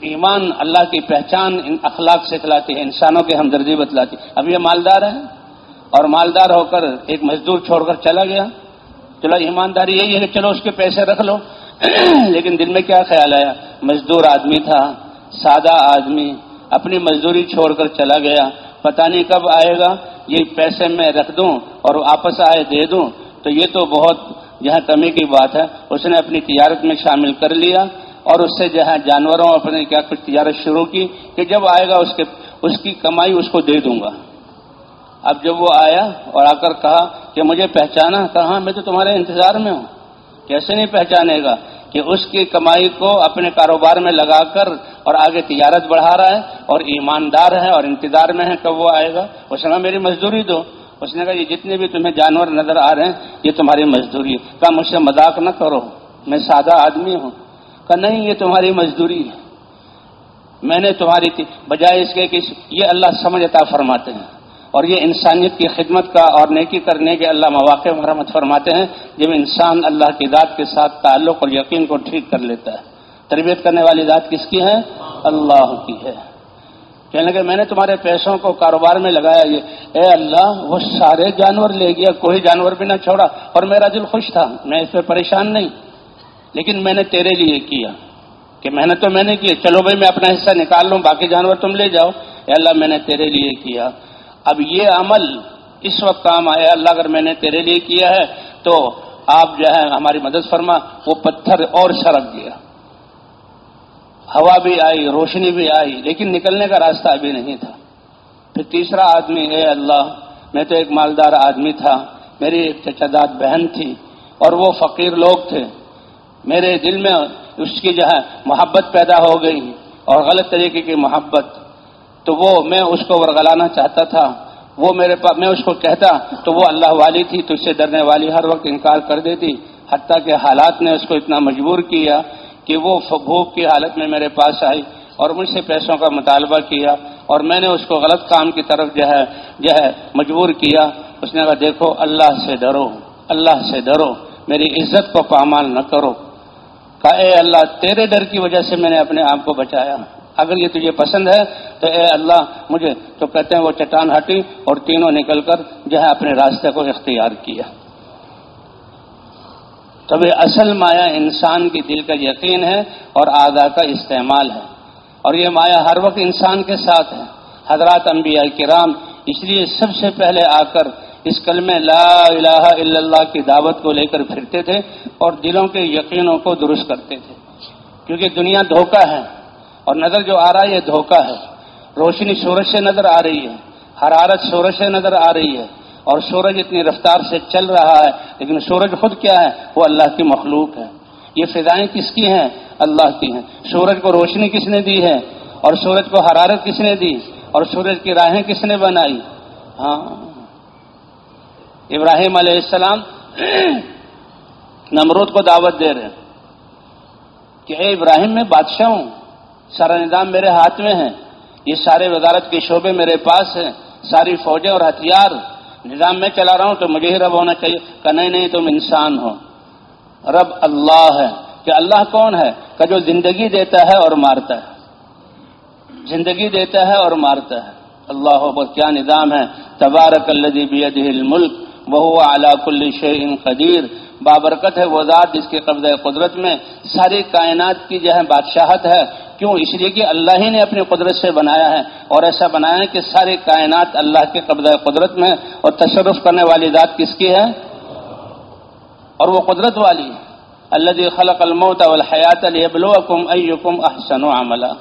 ایمان اللہ کی پہچان، ان اخلاق سے کھلاتی ہے، انسانوں کی ہمدردی بتلاتی ہے۔ اب یہ مالدار ہے اور مالدار ہو کر ایک مزدور چھوڑ کر چلا گیا۔ چلو ایمانداری یہی ہے کہ چلو اس کے پیسے رکھ لو۔ لیکن دل میں کیا خیال آیا؟ مزدور آدمی تھا، سادہ آدمی، اپنی مزدوری چھوڑ کر چلا گیا۔ پتہ نہیں کب آئے گا، یہ پیسے میں رکھ دوں اور آپس آئے دے دوں۔ تو یہ تو بہت جہاں کمی کی بات ہے۔ اس نے اپنی تجارت میں شامل کر لیا اور اس سے جو ہے جانوروں اپنے کیا کچھ تجارت شروع کی کہ جب آئے گا اس کے اس کی کمائی اس کو دے دوں گا۔ اب جب وہ آیا اور آ کر کہا کہ مجھے پہچانا، کہا ہاں، میں تو تمہارے انتظار میں ہوں۔ کیسے نہیں پہچانے گا کہ اس کی کمائی کو اپنے کاروبار میں لگا کر اور آگے تجارت بڑھا رہا ہے اور ایماندار ہے اور انتظار میں ہے کب وہ آئے گا؟ اس نے میری مزدوری دو۔ اس نے کہا، یہ جتنے بھی تمہیں جانور نظر آ رہے ہیں، یہ تمہاری مزدوری ہے۔ کہا، مجھ سے مذاق نہ کرو، میں سادہ آدمی ہوں۔ کہا، نہیں، یہ تمہاری مزدوری ہے۔ میں نے تمہاری بجائے اس کے کہ یہ اللہ سمجھ عطا فرماتے ہیں۔ اور یہ انسانیت کی خدمت کا اور نیکی کرنے کے اللہ مواقع مرمت فرماتے ہیں، جب انسان اللہ کی ذات کے ساتھ تعلق اور یقین کو ٹھیک کر لیتا ہے۔ تربیت کرنے والی ذات کس کی ہے؟ اللہ کی ہے۔ کہنے لگے، میں نے تمہارے پیسوں کو کاروبار میں لگایا، یہ اے اللہ، وہ سارے جانور لے گیا، کوئی جانور بھی نہ چھوڑا، اور میرا دل خوش تھا، میں اس پہ پریشان نہیں، لیکن میں نے تیرے لیے کیا، کہ محنت تو میں نے کی چلو بھائی، میں اپنا حصہ نکال لوں، باقی جانور تم لے جاؤ، اے اللہ، میں نے تیرے لیے کیا، اب یہ عمل اس وقت کام آیا، اللہ، اگر میں نے تیرے لیے کیا ہے، تو آپ جو ہے ہماری مدد فرما، وہ پتھر اور سرک گیا ہوا بھی آئی، روشنی بھی آئی، لیکن نکلنے کا راستہ ابھی نہیں تھا۔ پھر تیسرا آدمی، اے اللہ، میں تو ایک مالدار آدمی تھا۔ میری ایک چچا داد بہن تھی اور وہ فقیر لوگ تھے۔ میرے دل میں اس کی جو ہے محبت پیدا ہو گئی اور غلط طریقے کی محبت۔ تو وہ، میں اس کو ورگلانا چاہتا تھا۔ وہ میرے پاس میں اس کو کہتا، تو وہ اللہ والی تھی، تو اس سے ڈرنے والی ہر وقت انکار کر دیتی۔ حتیٰ کہ حالات نے اس کو اتنا مجبور کیا کہ وہ بھوک کی حالت میں میرے پاس آئی اور مجھ سے پیسوں کا مطالبہ کیا اور میں نے اس کو غلط کام کی طرف جو ہے جو ہے مجبور کیا۔ اس نے کہا، دیکھو، اللہ سے ڈرو، اللہ سے ڈرو، میری عزت کو پامال نہ کرو۔ کہا، اے اللہ، تیرے ڈر کی وجہ سے میں نے اپنے آپ کو بچایا۔ اگر یہ تجھے پسند ہے تو اے اللہ، مجھے تو کہتے ہیں وہ چٹان ہٹی اور تینوں نکل کر جو ہے اپنے راستے کو اختیار کیا۔ تب اصل مایا انسان کی دل کا یقین ہے اور آدھا کا استعمال ہے۔ اور یہ مایا ہر وقت انسان کے ساتھ ہے۔ حضرات انبیاء کرام اس لیے سب سے پہلے آ کر اس کلمے لا الہ الا اللہ کی دعوت کو لے کر پھرتے تھے اور دلوں کے یقینوں کو درست کرتے تھے۔ کیونکہ دنیا دھوکہ ہے اور نظر جو آ رہا ہے یہ دھوکہ ہے۔ روشنی سورج سے نظر آ رہی ہے۔ حرارت سورج سے نظر آ رہی ہے۔ اور سورج اتنی رفتار سے چل رہا ہے، لیکن سورج خود کیا ہے؟ وہ اللہ کی مخلوق ہے۔ یہ فضائیں کس کی ہیں؟ اللہ کی ہیں۔ سورج کو روشنی کس نے دی ہے؟ اور سورج کو حرارت کس نے دی؟ اور سورج کی راہیں کس نے بنائی؟ ہاں۔ ابراہیم علیہ السلام نمرود کو دعوت دے رہے کہ اے ابراہیم، میں بادشاہ ہوں۔ سارا نظام میرے ہاتھ میں ہے۔ یہ سارے وزارت کے شعبے میرے پاس ہیں۔ ساری فوجیں اور ہتھیار نظام میں چلا رہا ہوں تو مجھے ہی رب ہونا چاہیے کہ نہیں نہیں، تم انسان ہو۔ رب اللہ ہے۔ کہ اللہ کون ہے؟ کہ جو زندگی دیتا ہے اور مارتا ہے۔ زندگی دیتا ہے اور مارتا ہے۔ اللہ پر کیا نظام ہے۔ تبارک الملک وہ اعلیٰ کل شعین قدیر۔ بابرکت ہے وہ ذات جس کے قبضہ قدرت میں ساری کائنات کی جو ہے بادشاہت ہے۔ کیوں؟ اس لیے کہ اللہ ہی نے اپنی قدرت سے بنایا ہے اور ایسا بنایا ہے کہ ساری کائنات اللہ کے قبضہ قدرت میں اور تصرف کرنے والی ذات کس کی ہے؟ اور وہ قدرت والی اللہ خلق الموت والحیات لیبلوکم ایکم احسن عملہ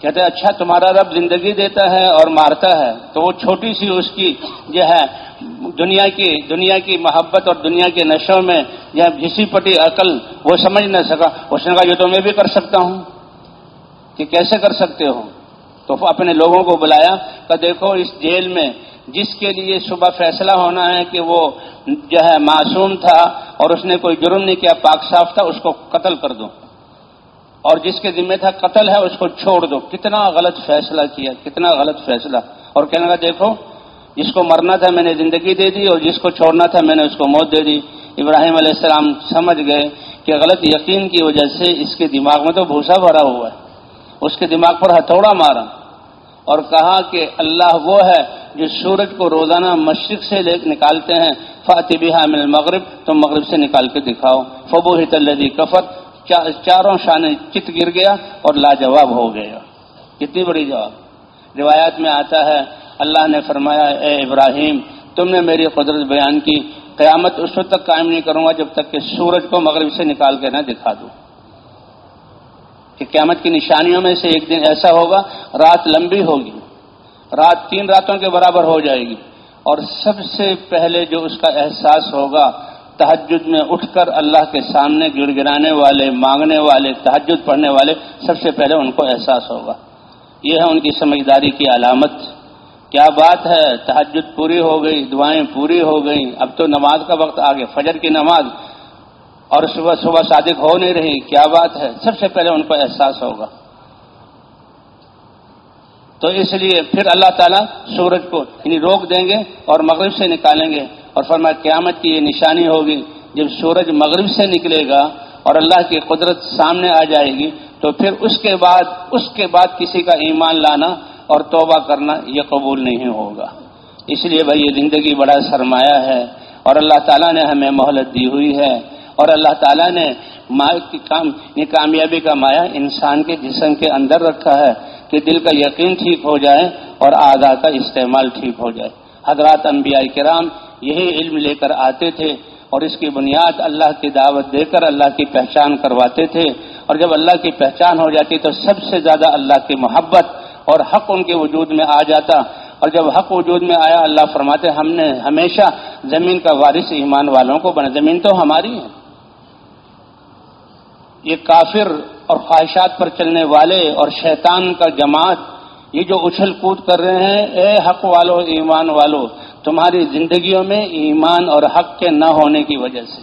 کہتے ہیں اچھا تمہارا رب زندگی دیتا ہے اور مارتا ہے۔ تو وہ چھوٹی سی اس کی جو ہے دنیا کی دنیا کی محبت اور دنیا کے نشوں میں یا گھسی پٹی عقل وہ سمجھ نہ سکا۔ اس نے کہا یہ تو میں بھی کر سکتا ہوں۔ کہ کیسے کر سکتے ہو؟ تو اپنے لوگوں کو بلایا کہ دیکھو، اس جیل میں جس کے لیے صبح فیصلہ ہونا ہے کہ وہ جو ہے معصوم تھا اور اس نے کوئی جرم نہیں کیا، پاک صاف تھا، اس کو قتل کر دو۔ اور جس کے ذمہ تھا قتل ہے، اس کو چھوڑ دو۔ کتنا غلط فیصلہ کیا، کتنا غلط فیصلہ۔ اور کہنے لگا، دیکھو جس کو مرنا تھا میں نے زندگی دے دی اور جس کو چھوڑنا تھا میں نے اس کو موت دے دی۔ ابراہیم علیہ السلام سمجھ گئے کہ غلط یقین کی وجہ سے اس کے دماغ میں تو بھوسا بھرا ہوا ہے۔ اس کے دماغ پر ہتھوڑا مارا اور کہا کہ اللہ وہ ہے جو سورج کو روزانہ مشرق سے لے نکالتے ہیں۔ فاتح من المغرب تو مغرب سے نکال کے دکھاؤ۔ فبو ہت اللہ کفت چاروں شانے چت گر گیا اور لاجواب ہو گیا۔ کتنی بڑی جواب۔ روایات میں آتا ہے اللہ نے فرمایا، اے ابراہیم، تم نے میری قدرت بیان کی، قیامت اس وقت تک قائم نہیں کروں گا جب تک کہ سورج کو مغرب سے نکال کے نہ دکھا دوں۔ کہ قیامت کی نشانیوں میں سے ایک دن ایسا ہوگا، رات لمبی ہوگی، رات تین راتوں کے برابر ہو جائے گی۔ اور سب سے پہلے جو اس کا احساس ہوگا تحجد میں اٹھ کر اللہ کے سامنے گڑ گرانے والے، مانگنے والے تحجد پڑھنے والے، سب سے پہلے ان کو احساس ہوگا۔ یہ ہے ان کی سمجھداری کی علامت۔ کیا بات ہے؟ تحجد پوری ہو گئی، دعائیں پوری ہو گئیں اب تو نماز کا وقت آگے، فجر کی نماز۔ اور صبح صبح صادق ہو نہیں رہی، کیا بات ہے؟ سب سے پہلے ان کو احساس ہوگا۔ تو اس لیے پھر اللہ تعالیٰ سورج کو یعنی روک دیں گے اور مغرب سے نکالیں گے۔ اور فرما قیامت کی یہ نشانی ہوگی۔ جب سورج مغرب سے نکلے گا اور اللہ کی قدرت سامنے آ جائے گی، تو پھر اس کے بعد اس کے بعد کسی کا ایمان لانا اور توبہ کرنا یہ قبول نہیں ہوگا۔ اس لیے بھائی یہ زندگی بڑا سرمایہ ہے اور اللہ تعالیٰ نے ہمیں مہلت دی ہوئی ہے۔ اور اللہ تعالیٰ نے کی کام، یہ کامیابی کا مایا انسان کے جسم کے اندر رکھا ہے کہ دل کا یقین ٹھیک ہو جائے اور آدھا کا استعمال ٹھیک ہو جائے۔ حضرات انبیاء کرام یہی علم لے کر آتے تھے اور اس کی بنیاد اللہ کی دعوت دے کر اللہ کی پہچان کرواتے تھے۔ اور جب اللہ کی پہچان ہو جاتی تو سب سے زیادہ اللہ کی محبت اور حق ان کے وجود میں آ جاتا۔ اور جب حق وجود میں آیا، اللہ فرماتے، ہم نے ہمیشہ زمین کا وارث ایمان والوں کو بنا۔ زمین تو ہماری ہے۔ یہ کافر اور خواہشات پر چلنے والے اور شیطان کا جماعت، یہ جو اچھل کود کر رہے ہیں، اے حق والو، ایمان والو، تمہاری زندگیوں میں ایمان اور حق کے نہ ہونے کی وجہ سے۔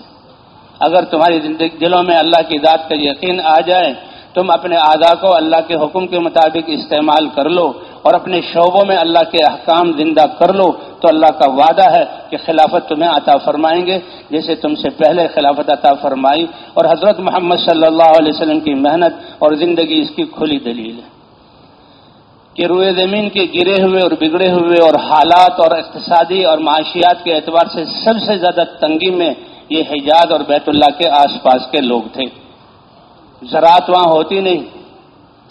اگر تمہاری زندگی، دلوں میں اللہ کی ذات کا یقین آ جائے تم اپنے اعضاء کو اللہ کے حکم کے مطابق استعمال کر لو اور اپنے شعبوں میں اللہ کے احکام زندہ کر لو، تو اللہ کا وعدہ ہے کہ خلافت تمہیں عطا فرمائیں گے، جیسے تم سے پہلے خلافت عطا فرمائی۔ اور حضرت محمد صلی اللہ علیہ وسلم کی محنت اور زندگی اس کی کھلی دلیل ہے۔ کہ روئے زمین کے گرے ہوئے اور بگڑے ہوئے اور حالات اور اقتصادی اور معاشیات کے اعتبار سے سب سے زیادہ تنگی میں یہ حجاز اور بیت اللہ کے آس پاس کے لوگ تھے۔ زراعت وہاں ہوتی نہیں،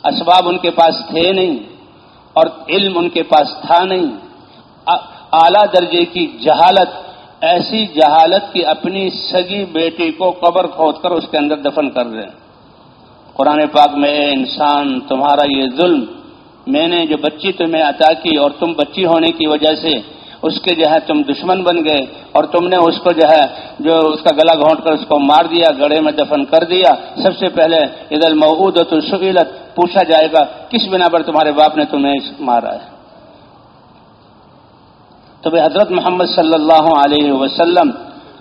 اسباب ان کے پاس تھے نہیں اور علم ان کے پاس تھا نہیں۔ اعلی درجے کی جہالت، ایسی جہالت کی اپنی سگی بیٹی کو قبر کھود کر اس کے اندر دفن کر رہے ہیں قرآن پاک میں، اے انسان، تمہارا یہ ظلم، میں نے جو بچی تمہیں عطا کی اور تم بچی ہونے کی وجہ سے اس کے جو ہے تم دشمن بن گئے اور تم نے اس کو جو ہے جو اس کا گلا گھونٹ کر اس کو مار دیا گڑے میں دفن کر دیا۔ سب سے پہلے عید المعود تو پوچھا جائے گا، کس بنا پر تمہارے باپ نے تمہیں مارا ہے؟ تو بھائی حضرت محمد صلی اللہ علیہ وسلم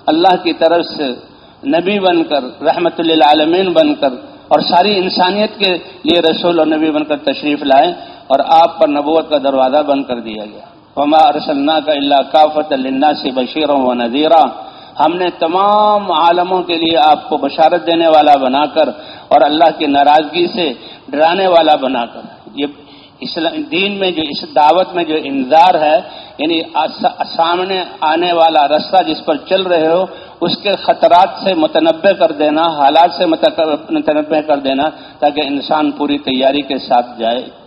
اللہ کی طرف سے نبی بن کر، رحمت للعالمین بن کر اور ساری انسانیت کے لیے رسول اور نبی بن کر تشریف لائے اور آپ پر نبوت کا دروازہ بند کر دیا گیا۔ وما ارسلنا کا اللہ کافت اللہ سے بشیروں و نذیرہ ہم نے تمام عالموں کے لیے آپ کو بشارت دینے والا بنا کر اور اللہ کی ناراضگی سے ڈرانے والا بنا کر یہ دین میں جو اس دعوت میں جو انذار ہے یعنی سامنے آنے والا رستہ جس پر چل رہے ہو، اس کے خطرات سے متنوع کر دینا، حالات سے متنوع کر دینا تاکہ انسان پوری تیاری کے ساتھ جائے۔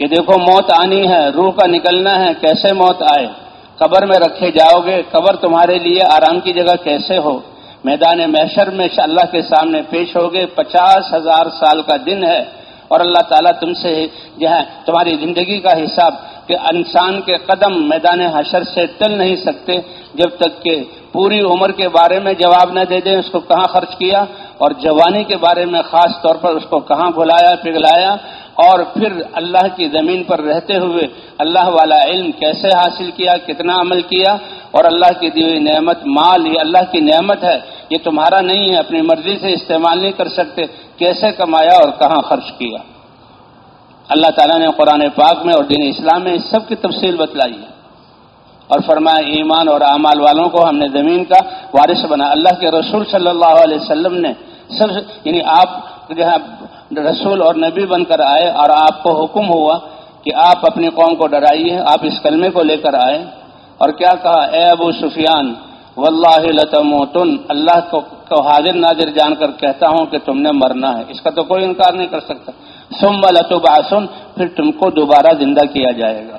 کہ دیکھو موت آنی ہے، روح کا نکلنا ہے، کیسے موت آئے؟ قبر میں رکھے جاؤ گے، قبر تمہارے لیے آرام کی جگہ کیسے ہو؟ میدان محشر میں اللہ کے سامنے پیش ہوگے پچاس ہزار سال کا دن ہے اور اللہ تعالیٰ تم سے جو ہے، تمہاری زندگی کا حساب کہ انسان کے قدم میدان حشر سے ٹل نہیں سکتے، جب تک کہ پوری عمر کے بارے میں جواب نہ دے دیں، اس کو کہاں خرچ کیا؟ اور جوانی کے بارے میں خاص طور پر اس کو کہاں بھلایا پگلایا اور پھر اللہ کی زمین پر رہتے ہوئے اللہ والا علم کیسے حاصل کیا، کتنا عمل کیا اور اللہ کی دی ہوئی نعمت مال، یہ اللہ کی نعمت ہے، یہ تمہارا نہیں ہے، اپنی مرضی سے استعمال نہیں کر سکتے، کیسے کمایا اور کہاں خرچ کیا؟ اللہ تعالیٰ نے قرآن پاک میں اور دین اسلام میں اس سب کی تفصیل بتلائی ہے۔ اور فرمایا، ایمان اور اعمال والوں کو ہم نے زمین کا وارث بنا۔ اللہ کے رسول صلی اللہ علیہ وسلم نے سب یعنی آپ جو ہے رسول اور نبی بن کر آئے اور آپ کو حکم ہوا کہ آپ اپنی قوم کو ڈرائیے، آپ اس کلمے کو لے کر آئے۔ اور کیا کہا؟ اے ابو سفیان، واللہ لتموتن۔ اللہ کو حاضر ناظر جان کر کہتا ہوں کہ تم نے مرنا ہے۔ اس کا تو کوئی انکار نہیں کر سکتا۔ سم لتبعثن، پھر تم کو دوبارہ زندہ کیا جائے گا۔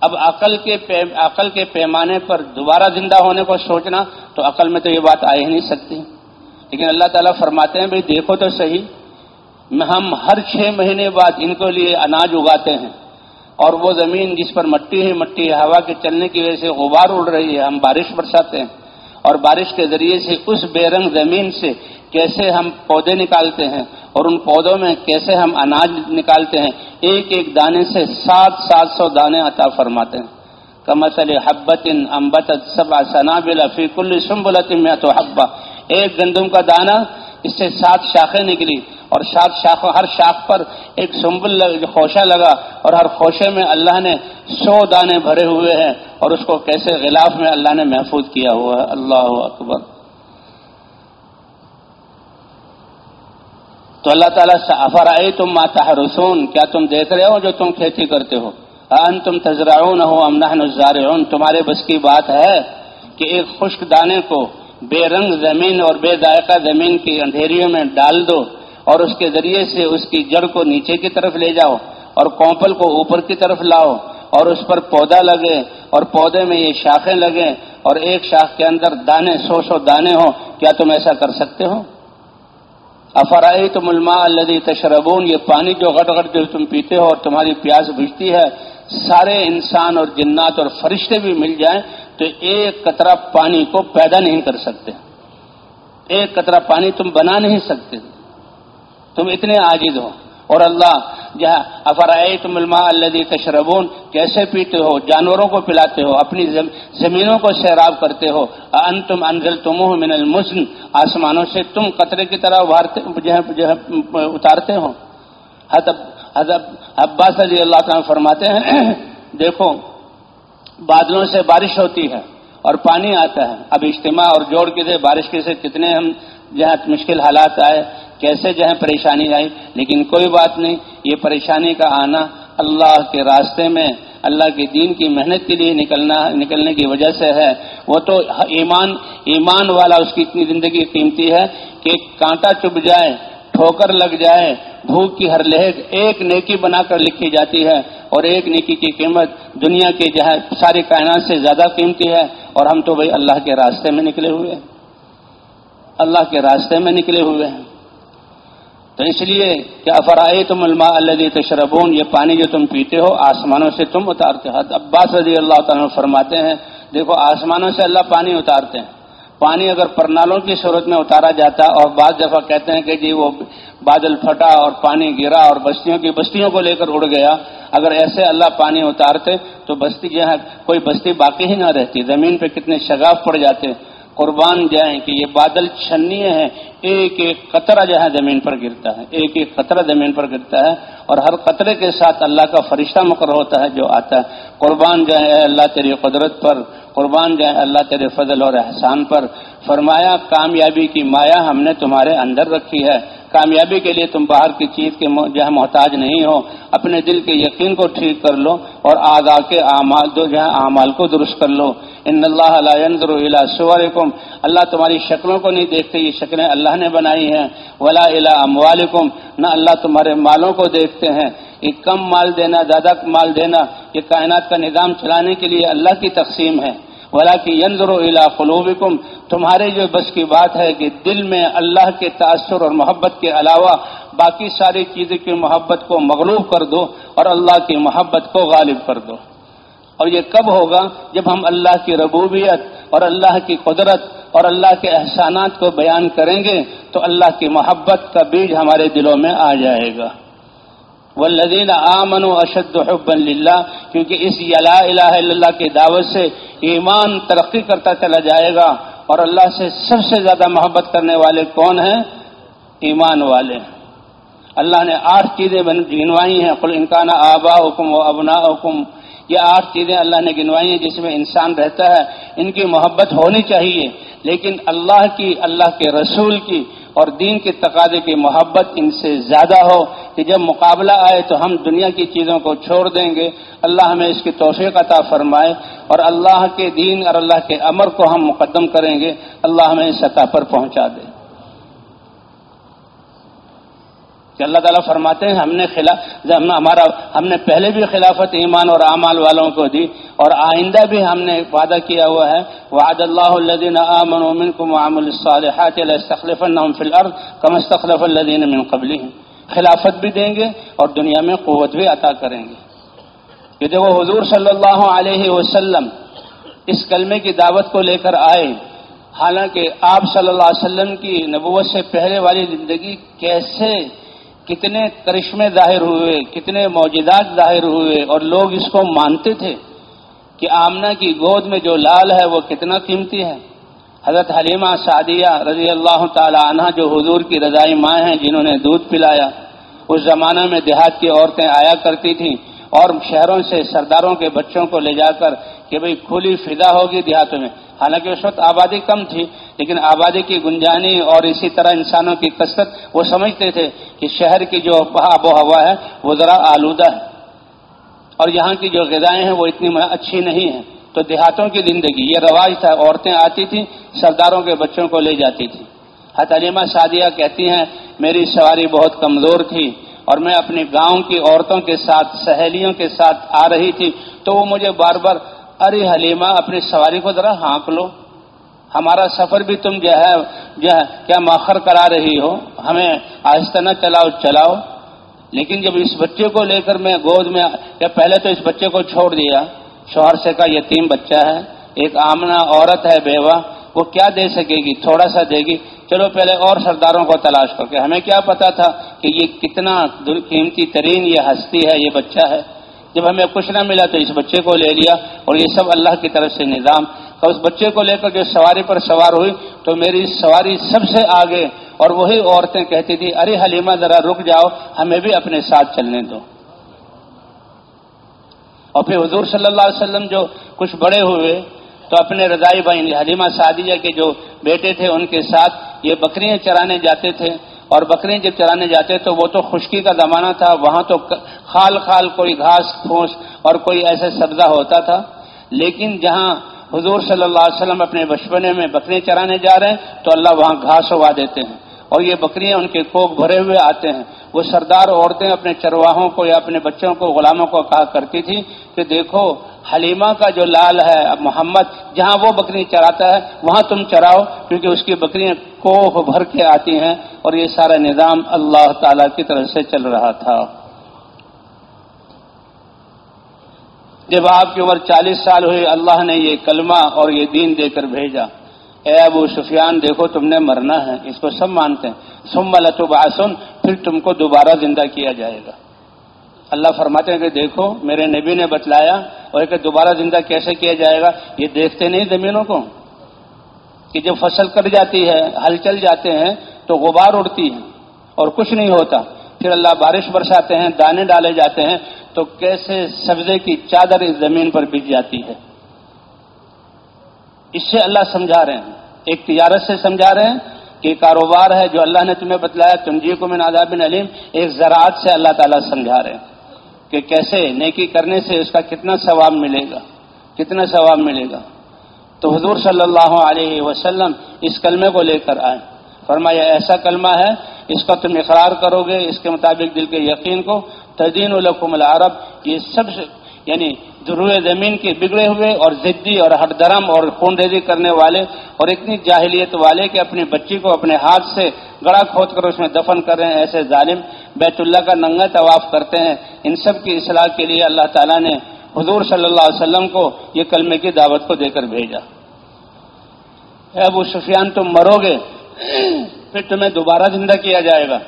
اب عقل کے عقل کے پیمانے پر دوبارہ زندہ ہونے کو سوچنا تو عقل میں تو یہ بات آ ہی نہیں سکتی۔ لیکن اللہ تعالیٰ فرماتے ہیں بھائی دیکھو تو صحیح۔ ہم ہر چھ مہینے بعد ان کے لیے اناج اگاتے ہیں اور وہ زمین جس پر مٹی ہے، مٹی ہوا کے چلنے کی وجہ سے غبار اڑ رہی ہے، ہم بارش برساتے ہیں اور بارش کے ذریعے سے اس بے رنگ زمین سے کیسے ہم پودے نکالتے ہیں اور ان پودوں میں کیسے ہم اناج نکالتے ہیں۔ ایک ایک دانے سے سات سات سو دانے عطا فرماتے ہیں۔ کمسل حبت امبت سب سنا بلا فی میں تو حبا ایک گندم کا دانہ، اس سے سات شاخیں نکلی۔ اور سات شاخ ہر شاخ پر ایک سمبل خوشہ لگا اور ہر خوشے میں اللہ نے سو دانے بھرے ہوئے ہیں اور اس کو کیسے غلاف میں اللہ نے محفوظ کیا ہوا ہے؟ اللہ اکبر۔ تو اللہ تعالیٰ سے افر آئی تم ماتا رسون کیا تم دیکھ رہے ہو جو تم کھیتی کرتے ہو؟ ان تم تجراؤن ہو امن تمہارے بس کی بات ہے کہ ایک خشک دانے کو بے رنگ زمین اور بے ذائقہ زمین کی اندھیریوں میں ڈال دو۔ اور اس کے ذریعے سے اس کی جڑ کو نیچے کی طرف لے جاؤ اور کومپل کو اوپر کی طرف لاؤ اور اس پر پودا لگے اور پودے میں یہ شاخیں لگے اور ایک شاخ کے اندر دانے، سو سو دانے ہوں۔ کیا تم ایسا کر سکتے ہو؟ افرائی تو ملما الدی تشربون، یہ پانی جو غٹ غٹ جو تم پیتے ہو اور تمہاری پیاس بجتی ہے، سارے انسان اور جنات اور فرشتے بھی مل جائیں تو ایک قطرہ پانی کو پیدا نہیں کر سکتے۔ ایک قطرہ پانی تم بنا نہیں سکتے۔ تم اتنے عاجز ہو۔ اور اللہ جہاں افرائے تم الما اللہ تشربون، کیسے پیتے ہو؟ جانوروں کو پلاتے ہو، اپنی زمینوں کو سیراب کرتے ہو۔ ان تم انزل تم من المسن آسمانوں سے تم قطرے کی طرح اتارتے ہو۔ عباس علی اللہ تعالیٰ فرماتے ہیں، دیکھو، بادلوں سے بارش ہوتی ہے اور پانی آتا ہے۔ اب اجتماع اور جوڑ کے سے بارش کے سے کتنے ہم جہاں مشکل حالات آئے۔ کیسے جہاں پریشانی آئی، لیکن کوئی بات نہیں، یہ پریشانی کا آنا اللہ کے راستے میں، اللہ کے دین کی محنت کے لیے نکلنا، نکلنے کی وجہ سے ہے۔ وہ تو ایمان ایمان والا اس کی اتنی زندگی قیمتی ہے کہ کانٹا چپ جائے، ٹھوکر لگ جائے، بھوک کی ہر لہج ایک نیکی بنا کر لکھی جاتی ہے اور ایک نیکی کی قیمت دنیا کے جہاں ساری کائنات سے زیادہ قیمتی ہے۔ اور ہم تو بھائی اللہ کے راستے میں نکلے ہوئے ہیں۔ اللہ کے راستے میں نکلے ہوئے ہیں۔ تو اس لیے کہ افرائے تم الما اللہ تشربون، یہ پانی جو تم پیتے ہو، آسمانوں سے تم اتارتے ہو۔ عباس رضی اللہ تعالیٰ فرماتے ہیں، دیکھو، آسمانوں سے اللہ پانی اتارتے ہیں۔ پانی اگر پرنالوں کی صورت میں اتارا جاتا اور بعض دفعہ کہتے ہیں کہ جی وہ بادل پھٹا اور پانی گرا اور بستیوں کی بستیوں کو لے کر اڑ گیا۔ اگر ایسے اللہ پانی اتارتے تو بستی جو ہے، کوئی بستی باقی ہی نہ رہتی۔ زمین پہ کتنے شگاف پڑ جاتے۔ قربان جائیں کہ یہ بادل چھنیے ہیں، ایک ایک قطرہ جو ہے زمین پر گرتا ہے، ایک ایک قطرہ زمین پر گرتا ہے اور ہر قطرے کے ساتھ اللہ کا فرشتہ مقرر ہوتا ہے جو آتا ہے۔ قربان جائیں اللہ تیری قدرت پر، قربان جائیں اللہ تیرے فضل اور احسان پر۔ فرمایا، کامیابی کی مایا ہم نے تمہارے اندر رکھی ہے۔ کامیابی کے لیے تم باہر کی چیز کے جو ہے محتاج نہیں ہو۔ اپنے دل کے یقین کو ٹھیک کر لو اور آگاہ کے اعمال جو ہے اعمال کو درست کر لو۔ ان اللہ علیہ سورکم اللہ تمہاری شکلوں کو نہیں دیکھتے، یہ شکلیں اللہ نے بنائی ہیں۔ ولا الا اموالکم۔ نہ اللہ تمہارے مالوں کو دیکھتے ہیں۔ یہ کم مال دینا، زیادہ مال دینا، یہ کائنات کا نظام چلانے کے لیے اللہ کی تقسیم ہے۔ ولا کی ینظر الا قلوبکم۔ تمہارے جو بس کی بات ہے کہ دل میں اللہ کے تاثر اور محبت کے علاوہ باقی ساری چیزوں کی محبت کو مغلوب کر دو اور اللہ کی محبت کو غالب کر دو۔ اور یہ کب ہوگا جب ہم اللہ کی ربوبیت اور اللہ کی قدرت اور اللہ کے احسانات کو بیان کریں گے تو اللہ کی محبت کا بیج ہمارے دلوں میں آ جائے گا۔ والذین آمنوا اشد حبا للہ کیونکہ اس الہ الا اللہ کی دعوت سے ایمان ترقی کرتا چلا جائے گا اور اللہ سے سب سے زیادہ محبت کرنے والے کون ہیں؟ ایمان والے۔ اللہ نے آٹھ چیزیں گنوائی ہیں۔ قل انکان آبا حکم و ابنا حکم یہ آٹھ چیزیں اللہ نے گنوائی ہیں جس میں انسان رہتا ہے، ان کی محبت ہونی چاہیے۔ لیکن اللہ کی، اللہ کے رسول کی اور دین کے تقاضے کی محبت ان سے زیادہ ہو کہ جب مقابلہ آئے تو ہم دنیا کی چیزوں کو چھوڑ دیں گے۔ اللہ ہمیں اس کی توفیق عطا فرمائے اور اللہ کے دین اور اللہ کے امر کو ہم مقدم کریں گے۔ اللہ ہمیں اس سطح پر پہنچا دے۔ کہ اللہ تعالیٰ فرماتے ہیں ہم نے خلاف ہمارا ہم نے پہلے بھی خلافت ایمان اور اعمال والوں کو دی اور آئندہ بھی ہم نے وعدہ کیا ہوا ہے۔ وعد اللہ الدین امن امن کو معامل الصالحات استخلف فی الارض کم استخلف الدین من قبل خلافت بھی دیں گے اور دنیا میں قوت بھی عطا کریں گے۔ کہ جب وہ حضور صلی اللہ علیہ وسلم اس کلمے کی دعوت کو لے کر آئے، حالانکہ آپ صلی اللہ علیہ وسلم کی نبوت سے پہلے والی زندگی کیسے کتنے کرشمے ظاہر ہوئے، کتنے معجزات ظاہر ہوئے، اور لوگ اس کو مانتے تھے کہ آمنا کی گود میں جو لال ہے وہ کتنا قیمتی ہے۔ حضرت حلیمہ سعدیہ رضی اللہ تعالی عنہ جو حضور کی رضائی ماں ہیں، جنہوں نے دودھ پلایا، اس زمانہ میں دیہات کی عورتیں آیا کرتی تھیں۔ اور شہروں سے سرداروں کے بچوں کو لے جا کر کہ بھئی کھلی فضا ہوگی دیہاتوں میں۔ حالانکہ اس وقت آبادی کم تھی، لیکن آبادی کی گنجانی اور اسی طرح انسانوں کی کثرت وہ سمجھتے تھے کہ شہر کی جو آب و ہوا ہے وہ ذرا آلودہ ہے۔ اور یہاں کی جو غذائیں ہیں وہ اتنی اچھی نہیں ہیں۔ تو دیہاتوں کی زندگی، یہ رواج تھا، عورتیں آتی تھیں، سرداروں کے بچوں کو لے جاتی تھی حتلیمہ سعدیہ کہتی ہیں، میری سواری بہت کمزور تھی اور میں اپنی گاؤں کی عورتوں کے ساتھ، سہیلیوں کے ساتھ آ رہی تھی تو وہ مجھے بار بار، ارے حلیمہ، اپنی سواری کو ذرا ہانک لو۔ ہمارا سفر بھی تم جو ہے جو ہے، کیا ماخر کرا رہی ہو؟ ہمیں آہستہ نہ چلاؤ چلاؤ۔ لیکن جب اس بچے کو لے کر میں گود میں، یا پہلے تو اس بچے کو چھوڑ دیا۔ شوہر سے کا یتیم بچہ ہے، ایک آمنا عورت ہے، بیوہ، وہ کیا دے سکے گی؟ تھوڑا سا دے گی۔ چلو پہلے اور سرداروں کو تلاش کر کے، ہمیں کیا پتا تھا کہ یہ کتنا قیمتی ترین یہ ہستی ہے، یہ بچہ ہے۔ جب ہمیں کچھ نہ ملا تو اس بچے کو لے لیا اور یہ سب اللہ کی طرف سے نظام۔ تو اس بچے کو لے کر جو سواری پر سوار ہوئی، تو میری سواری سب سے آگے اور وہی عورتیں کہتی تھی ارے حلیمہ، ذرا رک جاؤ، ہمیں بھی اپنے ساتھ چلنے دو۔ اور پھر حضور صلی اللہ علیہ وسلم جو کچھ بڑے ہوئے تو اپنے رضائی بھائی حلیمہ سعدیہ کے جو بیٹے تھے، ان کے ساتھ یہ بکریاں چرانے جاتے تھے۔ اور بکریاں جب چرانے جاتے تو وہ تو خشکی کا زمانہ تھا، وہاں تو خال خال کوئی گھاس پھوس اور کوئی ایسا سبزہ ہوتا تھا۔ لیکن جہاں حضور صلی اللہ علیہ وسلم اپنے بچپنے میں بکریاں چرانے جا رہے ہیں، تو اللہ وہاں گھاس اگا دیتے ہیں۔ اور یہ بکریاں ان کے کوک بھرے ہوئے آتے ہیں۔ وہ سردار عورتیں اپنے چرواہوں کو یا اپنے بچوں کو، غلاموں کو کہا کرتی تھی کہ دیکھو حلیمہ کا جو لال ہے اب محمد، جہاں وہ بکری چراتا ہے، وہاں تم چراؤ، کیونکہ اس کی بکریاں کوہ بھر کے آتی ہیں اور یہ سارا نظام اللہ تعالی کی طرف سے چل رہا تھا۔ جب آپ کی عمر چالیس سال ہوئی، اللہ نے یہ کلمہ اور یہ دین دے کر بھیجا۔ اے ابو سفیان، دیکھو تم نے مرنا ہے، اس کو سب مانتے ہیں۔ سم لتوباسن پھر تم کو دوبارہ زندہ کیا جائے گا۔ اللہ فرماتے ہیں کہ دیکھو، میرے نبی نے بتلایا اور کہ دوبارہ زندہ کیسے کیا جائے گا؟ یہ دیکھتے نہیں زمینوں کو کہ جب فصل کٹ جاتی ہے، ہل چل جاتے ہیں تو غبار اڑتی ہے اور کچھ نہیں ہوتا۔ پھر اللہ بارش برساتے ہیں، دانے ڈالے جاتے ہیں۔ تو کیسے سبزے کی چادر اس زمین پر بج جاتی ہے؟ اس سے اللہ سمجھا رہے ہیں۔ ایک تجارت سے سمجھا رہے ہیں کہ کاروبار ہے جو اللہ نے تمہیں بتلایا تنجی کو میں ناداب بن علیم۔ ایک زراعت سے اللہ تعالیٰ سمجھا رہے ہیں۔ کہ کیسے نیکی کرنے سے اس کا کتنا ثواب ملے گا؟ کتنا ثواب ملے گا؟ تو حضور صلی اللہ علیہ وسلم اس کلمے کو لے کر آئے۔ فرمایا، ایسا کلمہ ہے، اس کا تم اقرار کرو گے، اس کے مطابق دل کے یقین کو۔ تدین الحکم العرب، یہ سب سے یعنی روئے زمین کے بگڑے ہوئے اور ضدی اور ہر درم اور خون ریزی کرنے والے اور اتنی جاہلیت والے کہ اپنی بچی کو اپنے ہاتھ سے گڑا کھود کر اس میں دفن کر رہے ہیں، ایسے ظالم بیت اللہ کا ننگا طواف کرتے ہیں۔ ان سب کی اصلاح کے لیے اللہ تعالیٰ نے حضور صلی اللہ علیہ وسلم کو یہ کلمے کی دعوت کو دے کر بھیجا۔ اے ابو سفیان، تم مرو گے، پھر تمہیں دوبارہ زندہ کیا جائے گا۔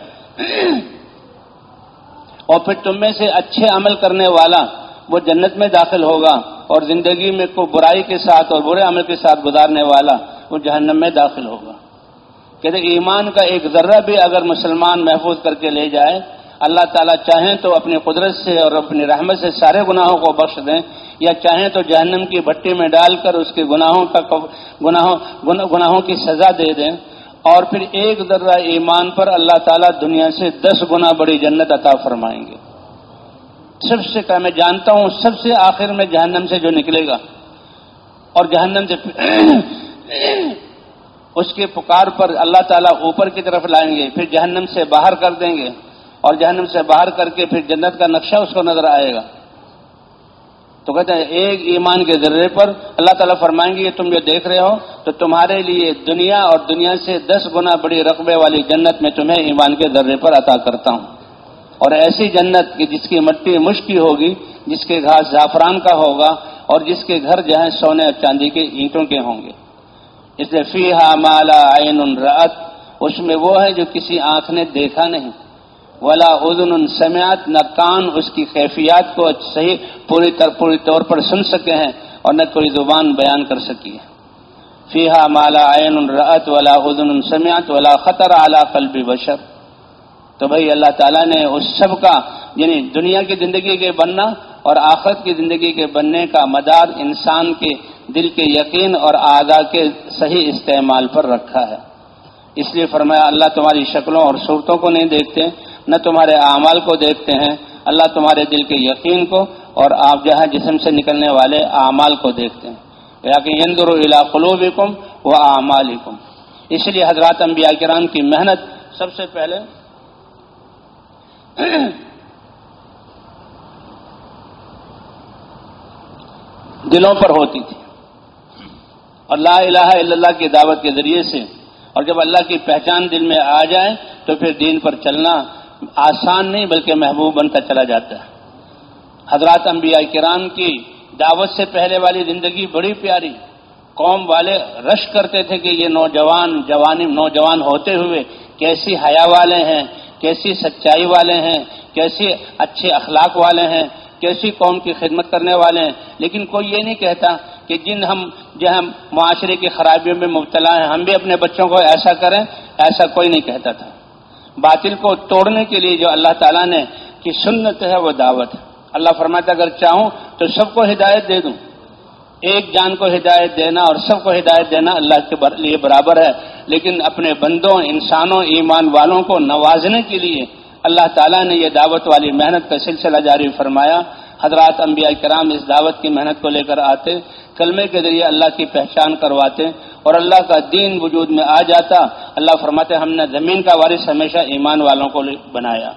اور پھر تم میں سے اچھے عمل کرنے والا وہ جنت میں داخل ہوگا اور زندگی میں کوئی برائی کے ساتھ اور برے عمل کے ساتھ گزارنے والا وہ جہنم میں داخل ہوگا۔ کہتے ایمان کا ایک ذرہ بھی اگر مسلمان محفوظ کر کے لے جائے، اللہ تعالیٰ چاہیں تو اپنی قدرت سے اور اپنی رحمت سے سارے گناہوں کو بخش دیں، یا چاہیں تو جہنم کی بھٹی میں ڈال کر اس کے گناہوں کا گناہوں گناہوں کی سزا دے دیں۔ اور پھر ایک ذرہ ایمان پر اللہ تعالیٰ دنیا سے دس گنا بڑی جنت عطا فرمائیں گے۔ سب سے کہ میں جانتا ہوں سب سے آخر میں جہنم سے جو نکلے گا اور جہنم سے اس کے پکار پر اللہ تعالیٰ اوپر کی طرف لائیں گے، پھر جہنم سے باہر کر دیں گے اور جہنم سے باہر کر کے پھر جنت کا نقشہ اس کو نظر آئے گا۔ تو کہتے ہیں ایک ایمان کے ذریعے پر اللہ تعالیٰ فرمائیں گے تم جو دیکھ رہے ہو، تو تمہارے لیے دنیا اور دنیا سے دس گنا بڑی رقبے والی جنت میں تمہیں ایمان کے ذریعے پر عطا کرتا ہوں۔ اور ایسی جنت کی جس کی مٹی مشکی ہوگی، جس کے گھاس زعفران کا ہوگا، اور جس کے گھر جو ہے سونے اور چاندی کے اینٹوں کے ہوں گے۔ اس لیے فی ہا مالا عین رات اس میں وہ ہے جو کسی آنکھ نے دیکھا نہیں۔ ولا ادن سمیات نہ کان اس کی کیفیات کو صحیح پوری طور پوری طور پر سن سکے ہیں اور نہ کوئی زبان بیان کر سکی ہے۔ فیحا مالا عین رت ولا ادن سمیات ولا خطر اعلیٰ قلبی بشر۔ تو بھائی اللہ تعالیٰ نے اس سب کا یعنی دنیا کی زندگی کے بننا اور آخرت کی زندگی کے بننے کا مدار انسان کے دل کے یقین اور اعضا کے صحیح استعمال پر رکھا ہے۔ اس لیے فرمایا، اللہ تمہاری شکلوں اور صورتوں کو نہیں دیکھتے، نہ تمہارے اعمال کو دیکھتے ہیں، اللہ تمہارے دل کے یقین کو اور آپ جہاں جسم سے نکلنے والے اعمال کو دیکھتے ہیں۔ یا کہ یندر قلوبکم و اعمالکم۔ اس لیے حضرات انبیاء کرام کی محنت سب سے پہلے دلوں پر ہوتی تھی۔ اور لا الہ الا اللہ کی دعوت کے ذریعے سے۔ اور جب اللہ کی پہچان دل میں آ جائے تو پھر دین پر چلنا آسان نہیں، بلکہ محبوب بنتا چلا جاتا ہے۔ حضرات انبیاء کرام کی دعوت سے پہلے والی زندگی بڑی پیاری۔ قوم والے رش کرتے تھے کہ یہ نوجوان، جوانی، نوجوان ہوتے ہوئے کیسی حیا والے ہیں۔ کیسی سچائی والے ہیں، کیسی اچھے اخلاق والے ہیں، کیسی قوم کی خدمت کرنے والے ہیں۔ لیکن کوئی یہ نہیں کہتا کہ جن ہم، جو ہم معاشرے کی خرابیوں میں مبتلا ہیں، ہم بھی اپنے بچوں کو ایسا کریں، ایسا کوئی نہیں کہتا تھا۔ باطل کو توڑنے کے لیے جو اللہ تعالیٰ نے، کی سنت ہے، وہ دعوت ہے۔ اللہ فرماتا اگر چاہوں تو سب کو ہدایت دے دوں۔ ایک جان کو ہدایت دینا اور سب کو ہدایت دینا اللہ کے لیے برابر ہے۔ لیکن اپنے بندوں، انسانوں، ایمان والوں کو نوازنے کے لیے اللہ تعالیٰ نے یہ دعوت والی محنت کا سلسلہ جاری فرمایا۔ حضرات انبیاء کرام اس دعوت کی محنت کو لے کر آتے، کلمے کے ذریعے اللہ کی پہچان کرواتے اور اللہ کا دین وجود میں آ جاتا۔ اللہ فرماتے، ہم نے زمین کا وارث ہمیشہ ایمان والوں کو بنایا۔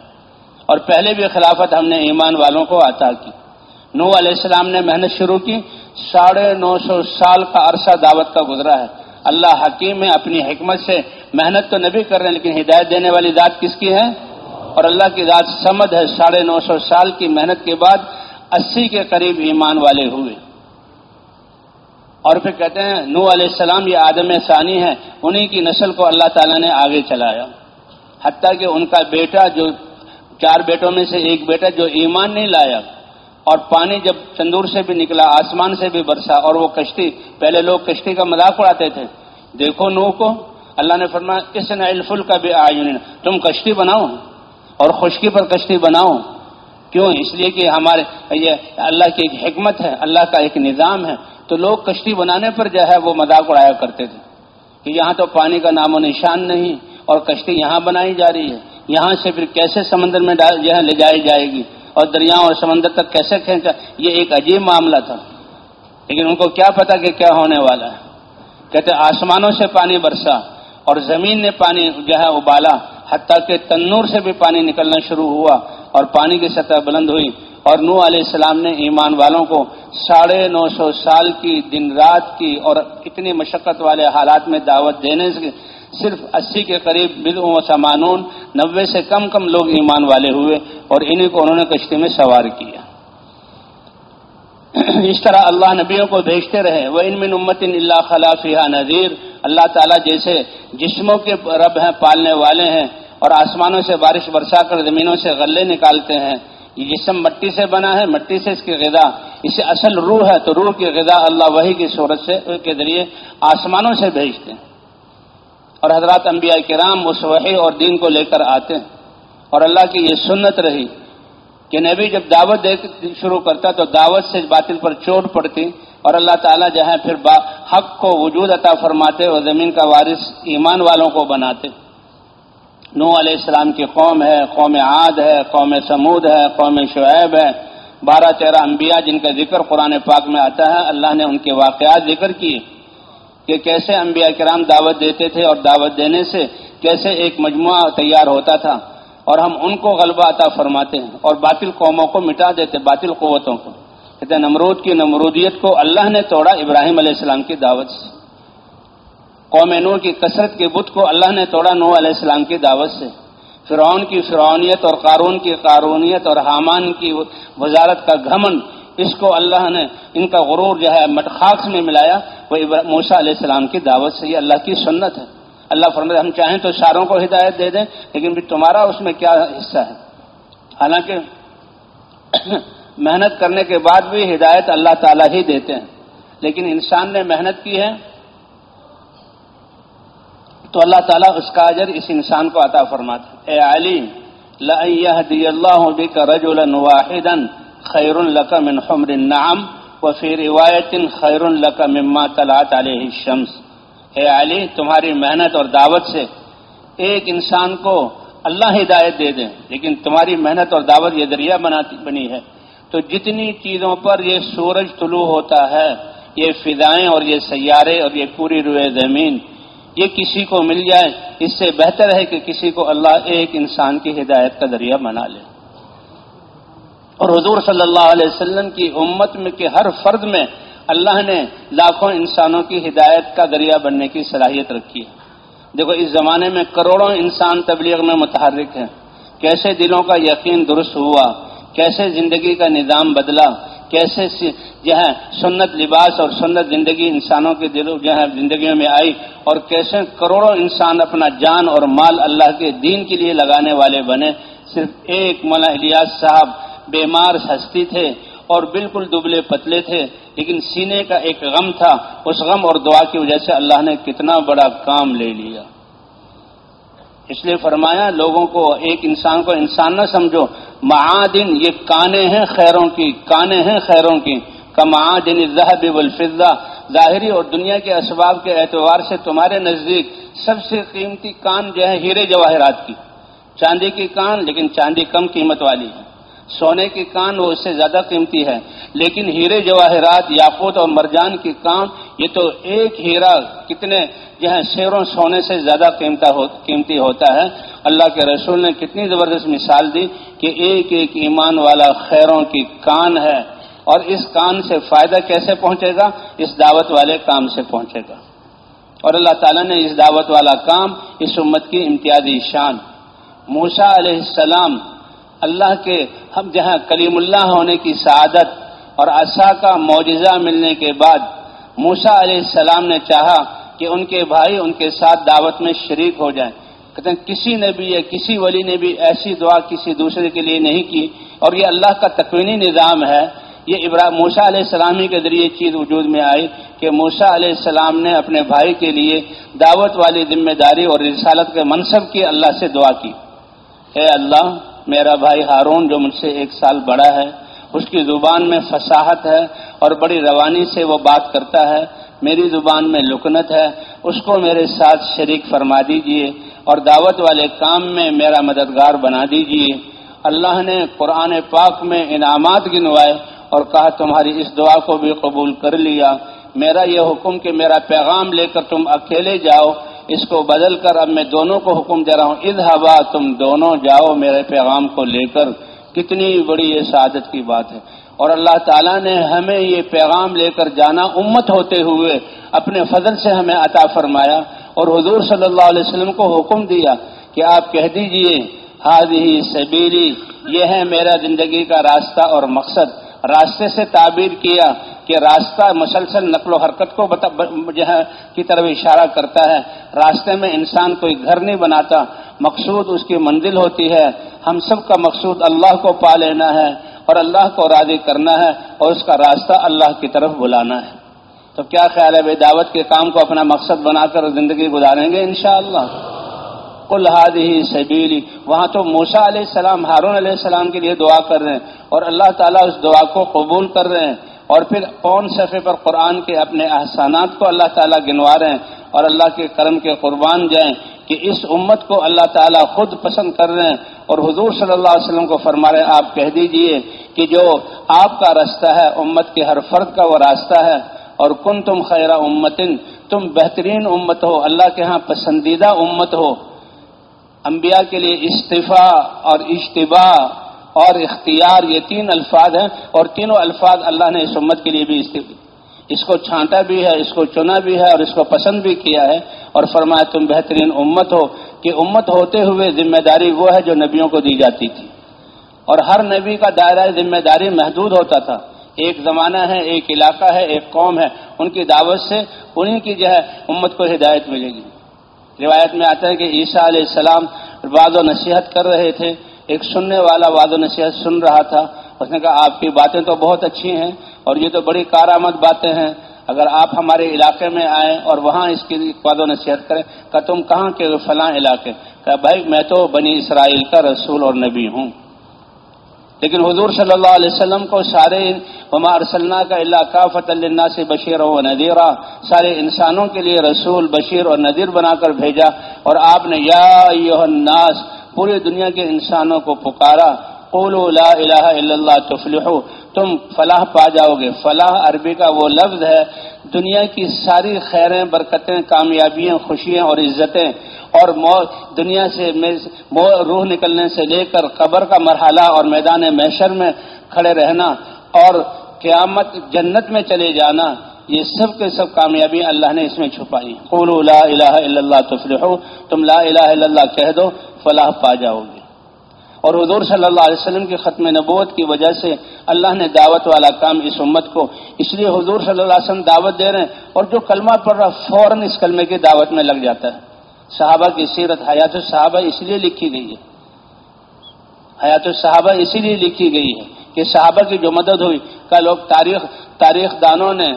اور پہلے بھی خلافت ہم نے ایمان والوں کو عطا کی۔ نو علیہ السلام نے محنت شروع کی۔ ساڑھے نو سو سال کا عرصہ دعوت کا گزرا ہے۔ اللہ حکیم میں اپنی حکمت سے محنت تو نبی کر رہے ہیں، لیکن ہدایت دینے والی ذات کس کی ہے؟ اور اللہ کی ذات سمد ہے۔ ساڑھے نو سو سال کی محنت کے بعد اسی کے قریب ایمان والے ہوئے۔ اور پھر کہتے ہیں نو علیہ السلام یہ آدم ثانی ہے، انہی کی نسل کو اللہ تعالیٰ نے آگے چلایا۔ حتیٰ کہ ان کا بیٹا جو، چار بیٹوں میں سے ایک بیٹا جو ایمان نہیں لایا اور پانی جب تندور سے بھی نکلا، آسمان سے بھی برسا اور وہ کشتی، پہلے لوگ کشتی کا مذاق اڑاتے تھے۔ دیکھو نو کو، اللہ نے فرمایا اس نے الفل کا بھی آئین تم کشتی بناؤ اور خشکی پر کشتی بناؤ۔ کیوں؟ اس لیے کہ ہمارے، یہ اللہ کی ایک حکمت ہے، اللہ کا ایک نظام ہے۔ تو لوگ کشتی بنانے پر جو ہے وہ مذاق اڑایا کرتے تھے۔ کہ یہاں تو پانی کا نام و نشان نہیں اور کشتی یہاں بنائی جا رہی ہے۔ یہاں سے پھر کیسے سمندر میں جو ہے لے جائی جائے گی؟ اور دریاؤں اور سمندر تک کیسے کھینچا؟ یہ ایک عجیب معاملہ تھا۔ لیکن ان کو کیا پتا کہ کیا ہونے والا ہے؟ کہتے آسمانوں سے پانی برسا اور زمین نے پانی جو ہے ابالا، حتیٰ کہ تنور سے بھی پانی نکلنا شروع ہوا اور پانی کی سطح بلند ہوئی۔ اور نو علیہ السلام نے ایمان والوں کو ساڑھے نو سو سال کی دن رات کی اور اتنی مشقت والے حالات میں دعوت دینے سے صرف اسی کے قریب بل و سمانون نوے سے کم کم لوگ ایمان والے ہوئے اور انہیں کو انہوں نے کشتی میں سوار کیا۔ اس طرح اللہ نبیوں کو بھیجتے رہے۔ وہ ان من امت اللہ خلافیہ نذیر اللہ تعالیٰ جیسے جسموں کے رب ہیں، پالنے والے ہیں اور آسمانوں سے بارش برسا کر زمینوں سے غلے نکالتے ہیں۔ یہ جسم مٹی سے بنا ہے، مٹی سے اس کی غذا۔ اسے اصل روح ہے، تو روح کی غذا اللہ وہی کی صورت سے کے ذریعے آسمانوں سے بھیجتے ہیں۔ اور حضرات انبیاء کرام اس وحی اور دین کو لے کر آتے ہیں۔ اور اللہ کی یہ سنت رہی کہ نبی جب دعوت دے شروع کرتا تو دعوت سے باطل پر چوٹ پڑتی۔ اور اللہ تعالیٰ جو ہے، پھر حق کو وجود عطا فرماتے اور زمین کا وارث ایمان والوں کو بناتے۔ نو علیہ السلام کی قوم ہے، قوم عاد ہے، قوم سمود ہے، قوم شعیب ہے۔ بارہ تیرہ انبیاء جن کا ذکر قرآن پاک میں آتا ہے، اللہ نے ان کے واقعات ذکر کیے کہ کیسے انبیاء کرام دعوت دیتے تھے اور دعوت دینے سے کیسے ایک مجموعہ تیار ہوتا تھا۔ اور ہم ان کو غلبہ عطا فرماتے ہیں اور باطل قوموں کو مٹا دیتے، باطل قوتوں کو۔ کہتے ہیں نمرود کی نمرودیت کو اللہ نے توڑا ابراہیم علیہ السلام کی دعوت سے۔ قوم نو کی کثرت کے بت کو اللہ نے توڑا نو علیہ السلام کی دعوت سے۔ فرعون کی فرعونیت اور قارون کی قارونیت اور حامان کی وزارت کا گھمن، اس کو اللہ نے، ان کا غرور جو ہے، مٹخاک میں ملایا۔ وہ موسا علیہ السلام کی دعوت سے، یہ اللہ کی سنت ہے۔ اللہ فرمائے ہم چاہیں تو ساروں کو ہدایت دے دیں، لیکن بھی تمہارا اس میں کیا حصہ ہے؟ حالانکہ محنت کرنے کے بعد بھی ہدایت اللہ تعالیٰ ہی دیتے ہیں۔ لیکن انسان نے محنت کی ہے تو اللہ تعالیٰ اس کا اجر اس انسان کو عطا فرماتا اے علی اللہ بک رجلا واحدا خیر لك من حمر النعم وفي روایت خیر لك مما طلعت علیہ الشمس۔ اے علی، تمہاری محنت اور دعوت سے ایک انسان کو اللہ ہدایت دے دیں، لیکن تمہاری محنت اور دعوت یہ دریا بنی ہے۔ تو جتنی چیزوں پر یہ سورج طلوع ہوتا ہے، یہ فضائیں اور یہ سیارے اور یہ پوری روئے زمین یہ کسی کو مل جائے، اس سے بہتر ہے کہ کسی کو اللہ ایک انسان کی ہدایت کا ذریعہ بنا لے۔ اور حضور صلی اللہ علیہ وسلم کی امت میں کے ہر فرد میں اللہ نے لاکھوں انسانوں کی ہدایت کا ذریعہ بننے کی صلاحیت رکھی ہے۔ دیکھو، اس زمانے میں کروڑوں انسان تبلیغ میں متحرک ہیں۔ کیسے دلوں کا یقین درست ہوا، کیسے زندگی کا نظام بدلا کیسے جو ہے سنت لباس اور سنت زندگی انسانوں کے دلوں جو ہے زندگیوں میں آئی اور کیسے کروڑوں انسان اپنا جان اور مال اللہ کے دین کے لیے لگانے والے بنے۔ صرف ایک مولا الیاس صاحب بیمار ہستی تھے اور بالکل دبلے پتلے تھے، لیکن سینے کا ایک غم تھا۔ اس غم اور دعا کی وجہ سے اللہ نے کتنا بڑا کام لے لیا۔ اس لیے فرمایا لوگوں کو، ایک انسان کو، انسان نہ سمجھو، معادن یہ کانے ہیں خیروں کی، کانے ہیں خیروں کی، کمعادن الذهب والفضه ظاہری اور دنیا کے اسباب کے اعتبار سے تمہارے نزدیک سب سے قیمتی کان جو ہے ہیرے جواہرات کی۔ چاندی کی کان، لیکن چاندی کم قیمت والی ہے۔ سونے کی کان وہ اس سے زیادہ قیمتی ہے۔ لیکن ہیرے جواہرات، یاقوت اور مرجان کی کان، یہ تو ایک ہیرا کتنے جو ہے شیروں سونے سے زیادہ قیمتی ہوتا ہے۔ اللہ کے رسول نے کتنی زبردست مثال دی کہ ایک ایک ایمان والا خیروں کی کان ہے۔ اور اس کان سے فائدہ کیسے پہنچے گا؟ اس دعوت والے کام سے پہنچے گا۔ اور اللہ تعالیٰ نے اس دعوت والا کام، اس امت کی امتیازی شان۔ موسا علیہ السلام اللہ کے ہم جہاں کلیم اللہ ہونے کی سعادت اور عصا کا معجزہ ملنے کے بعد موسا علیہ السلام نے چاہا کہ ان کے بھائی ان کے ساتھ دعوت میں شریک ہو جائیں۔ کہتے ہیں، کسی نے بھی یا کسی ولی نے بھی ایسی دعا کسی دوسرے کے لیے نہیں کی اور یہ اللہ کا تکوینی نظام ہے۔ یہ ابراہیم موسا علیہ السلامی کے ذریعے چیز وجود میں آئی کہ موسا علیہ السلام نے اپنے بھائی کے لیے دعوت والی ذمہ داری اور رسالت کے منصب کی اللہ سے دعا کی۔ اے اللہ میرا بھائی ہارون جو مجھ سے ایک سال بڑا ہے، اس کی زبان میں فصاحت ہے اور بڑی روانی سے وہ بات کرتا ہے۔ میری زبان میں لکنت ہے، اس کو میرے ساتھ شریک فرما دیجیے اور دعوت والے کام میں میرا مددگار بنا دیجیے۔ اللہ نے قرآن پاک میں انعامات گنوائے اور کہا، تمہاری اس دعا کو بھی قبول کر لیا۔ میرا یہ حکم کہ میرا پیغام لے کر تم اکیلے جاؤ اس کو بدل کر اب میں دونوں کو حکم دے رہا ہوں۔ اد ہوا تم دونوں جاؤ، میرے پیغام کو لے کر۔ کتنی بڑی یہ سعادت کی بات ہے۔ اور اللہ تعالیٰ نے ہمیں یہ پیغام لے کر جانا امت ہوتے ہوئے اپنے فضل سے ہمیں عطا فرمایا اور حضور صلی اللہ علیہ وسلم کو حکم دیا کہ آپ کہہ دیجیے ہی سبیلی، یہ ہے میرا زندگی کا راستہ اور مقصد۔ راستے سے تعبیر کیا کہ راستہ مسلسل نقل و حرکت کو جو ہے، کی طرف اشارہ کرتا ہے۔ راستے میں انسان کوئی گھر نہیں بناتا، مقصود اس کی منزل ہوتی ہے۔ ہم سب کا مقصود اللہ کو پا لینا ہے اور اللہ کو راضی کرنا ہے اور اس کا راستہ اللہ کی طرف بلانا ہے۔ تو کیا خیال ہے بھائی، دعوت کے کام کو اپنا مقصد بنا کر زندگی گزاریں گے انشاءاللہ؟ کل ہادی سبیلی، وہاں تو موسا علیہ السلام، ہارون علیہ السلام کے لیے دعا کر رہے ہیں اور اللہ تعالیٰ اس دعا کو قبول کر رہے ہیں۔ اور پھر کون صفحے پر قرآن کے اپنے احسانات کو اللہ تعالیٰ گنوا رہے ہیں اور اللہ کے کرم کے قربان جائیں کہ اس امت کو اللہ تعالیٰ خود پسند کر رہے ہیں اور حضور صلی اللہ علیہ وسلم کو فرما رہے ہیں، آپ کہہ دیجیے کہ جو آپ کا راستہ ہے، امت کے ہر فرد کا وہ راستہ ہے۔ اور کن تم خیر امتن، تم بہترین امت ہو، اللہ کے ہاں پسندیدہ امت ہو۔ انبیاء کے لیے استفاع اور اجتباع اور اختیار یہ تین الفاظ ہیں اور تینوں الفاظ اللہ نے اس امت کے لیے بھی اس کو چھانٹا بھی ہے، اس کو چنا بھی ہے اور اس کو پسند بھی کیا ہے اور فرمایا تم بہترین امت ہو کہ امت ہوتے ہوئے ذمہ داری وہ ہے جو نبیوں کو دی جاتی تھی۔ اور ہر نبی کا دائرہ ذمہ داری محدود ہوتا تھا۔ ایک زمانہ ہے، ایک علاقہ ہے، ایک قوم ہے۔ ان کی دعوت سے انہیں کی جو ہے امت کو ہدایت ملے گی۔ روایت میں آتا ہے کہ عیسیٰ علیہ السلام بعض و نصیحت کر رہے تھے۔ ایک سننے والا واد و نصیحت سن رہا تھا۔ اس نے کہا، آپ کی باتیں تو بہت اچھی ہیں اور یہ تو بڑی کارآمد باتیں ہیں۔ اگر آپ ہمارے علاقے میں آئیں اور وہاں اس کی و نصیحت کریں کہ تم کہاں کے فلاں علاقے؟ کہ بھائی، میں تو بنی اسرائیل کا رسول اور نبی ہوں۔ لیکن حضور صلی اللہ علیہ وسلم کو سارے وما ارسلنا کا اللہ کا فت اللہ سے بشیر و ندیرہ سارے انسانوں کے لیے رسول، بشیر اور ندیر بنا کر بھیجا اور آپ نے، یا الناس پوری دنیا کے انسانوں کو پکارا۔ قولوا لا الہ الا اللہ تفلحو۔ تم فلاح پا جاؤ گے۔ فلاح عربی کا وہ لفظ ہے۔ دنیا کی ساری خیریں، برکتیں، کامیابیاں، خوشیاں اور عزتیں اور دنیا سے روح نکلنے سے لے کر قبر کا مرحلہ اور میدان محشر میں کھڑے رہنا اور قیامت جنت میں چلے جانا۔ یہ سب کے سب کامیابی اللہ نے اس میں چھپائی۔ قولوا لا الہ الا اللہ تفلحو۔ تم لا الہ الا اللہ کہہ دو۔ فلاح پا جاؤ گے اور حضور صلی اللہ علیہ وسلم کی ختم نبوت کی وجہ سے اللہ نے دعوت والا کام اس امت کو۔ اس لیے حضور صلی اللہ علیہ وسلم دعوت دے رہے ہیں۔ اور جو کلمہ پڑھ رہا فوراً اس کلمے کی دعوت میں لگ جاتا ہے۔ صحابہ کی سیرت حیات الصحابہ اس لیے لکھی گئی ہے۔ حیات الصحابہ اسی لیے لکھی گئی ہے کہ صحابہ کی جو مدد ہوئی کا لوگ تاریخ تاریخ دانوں نے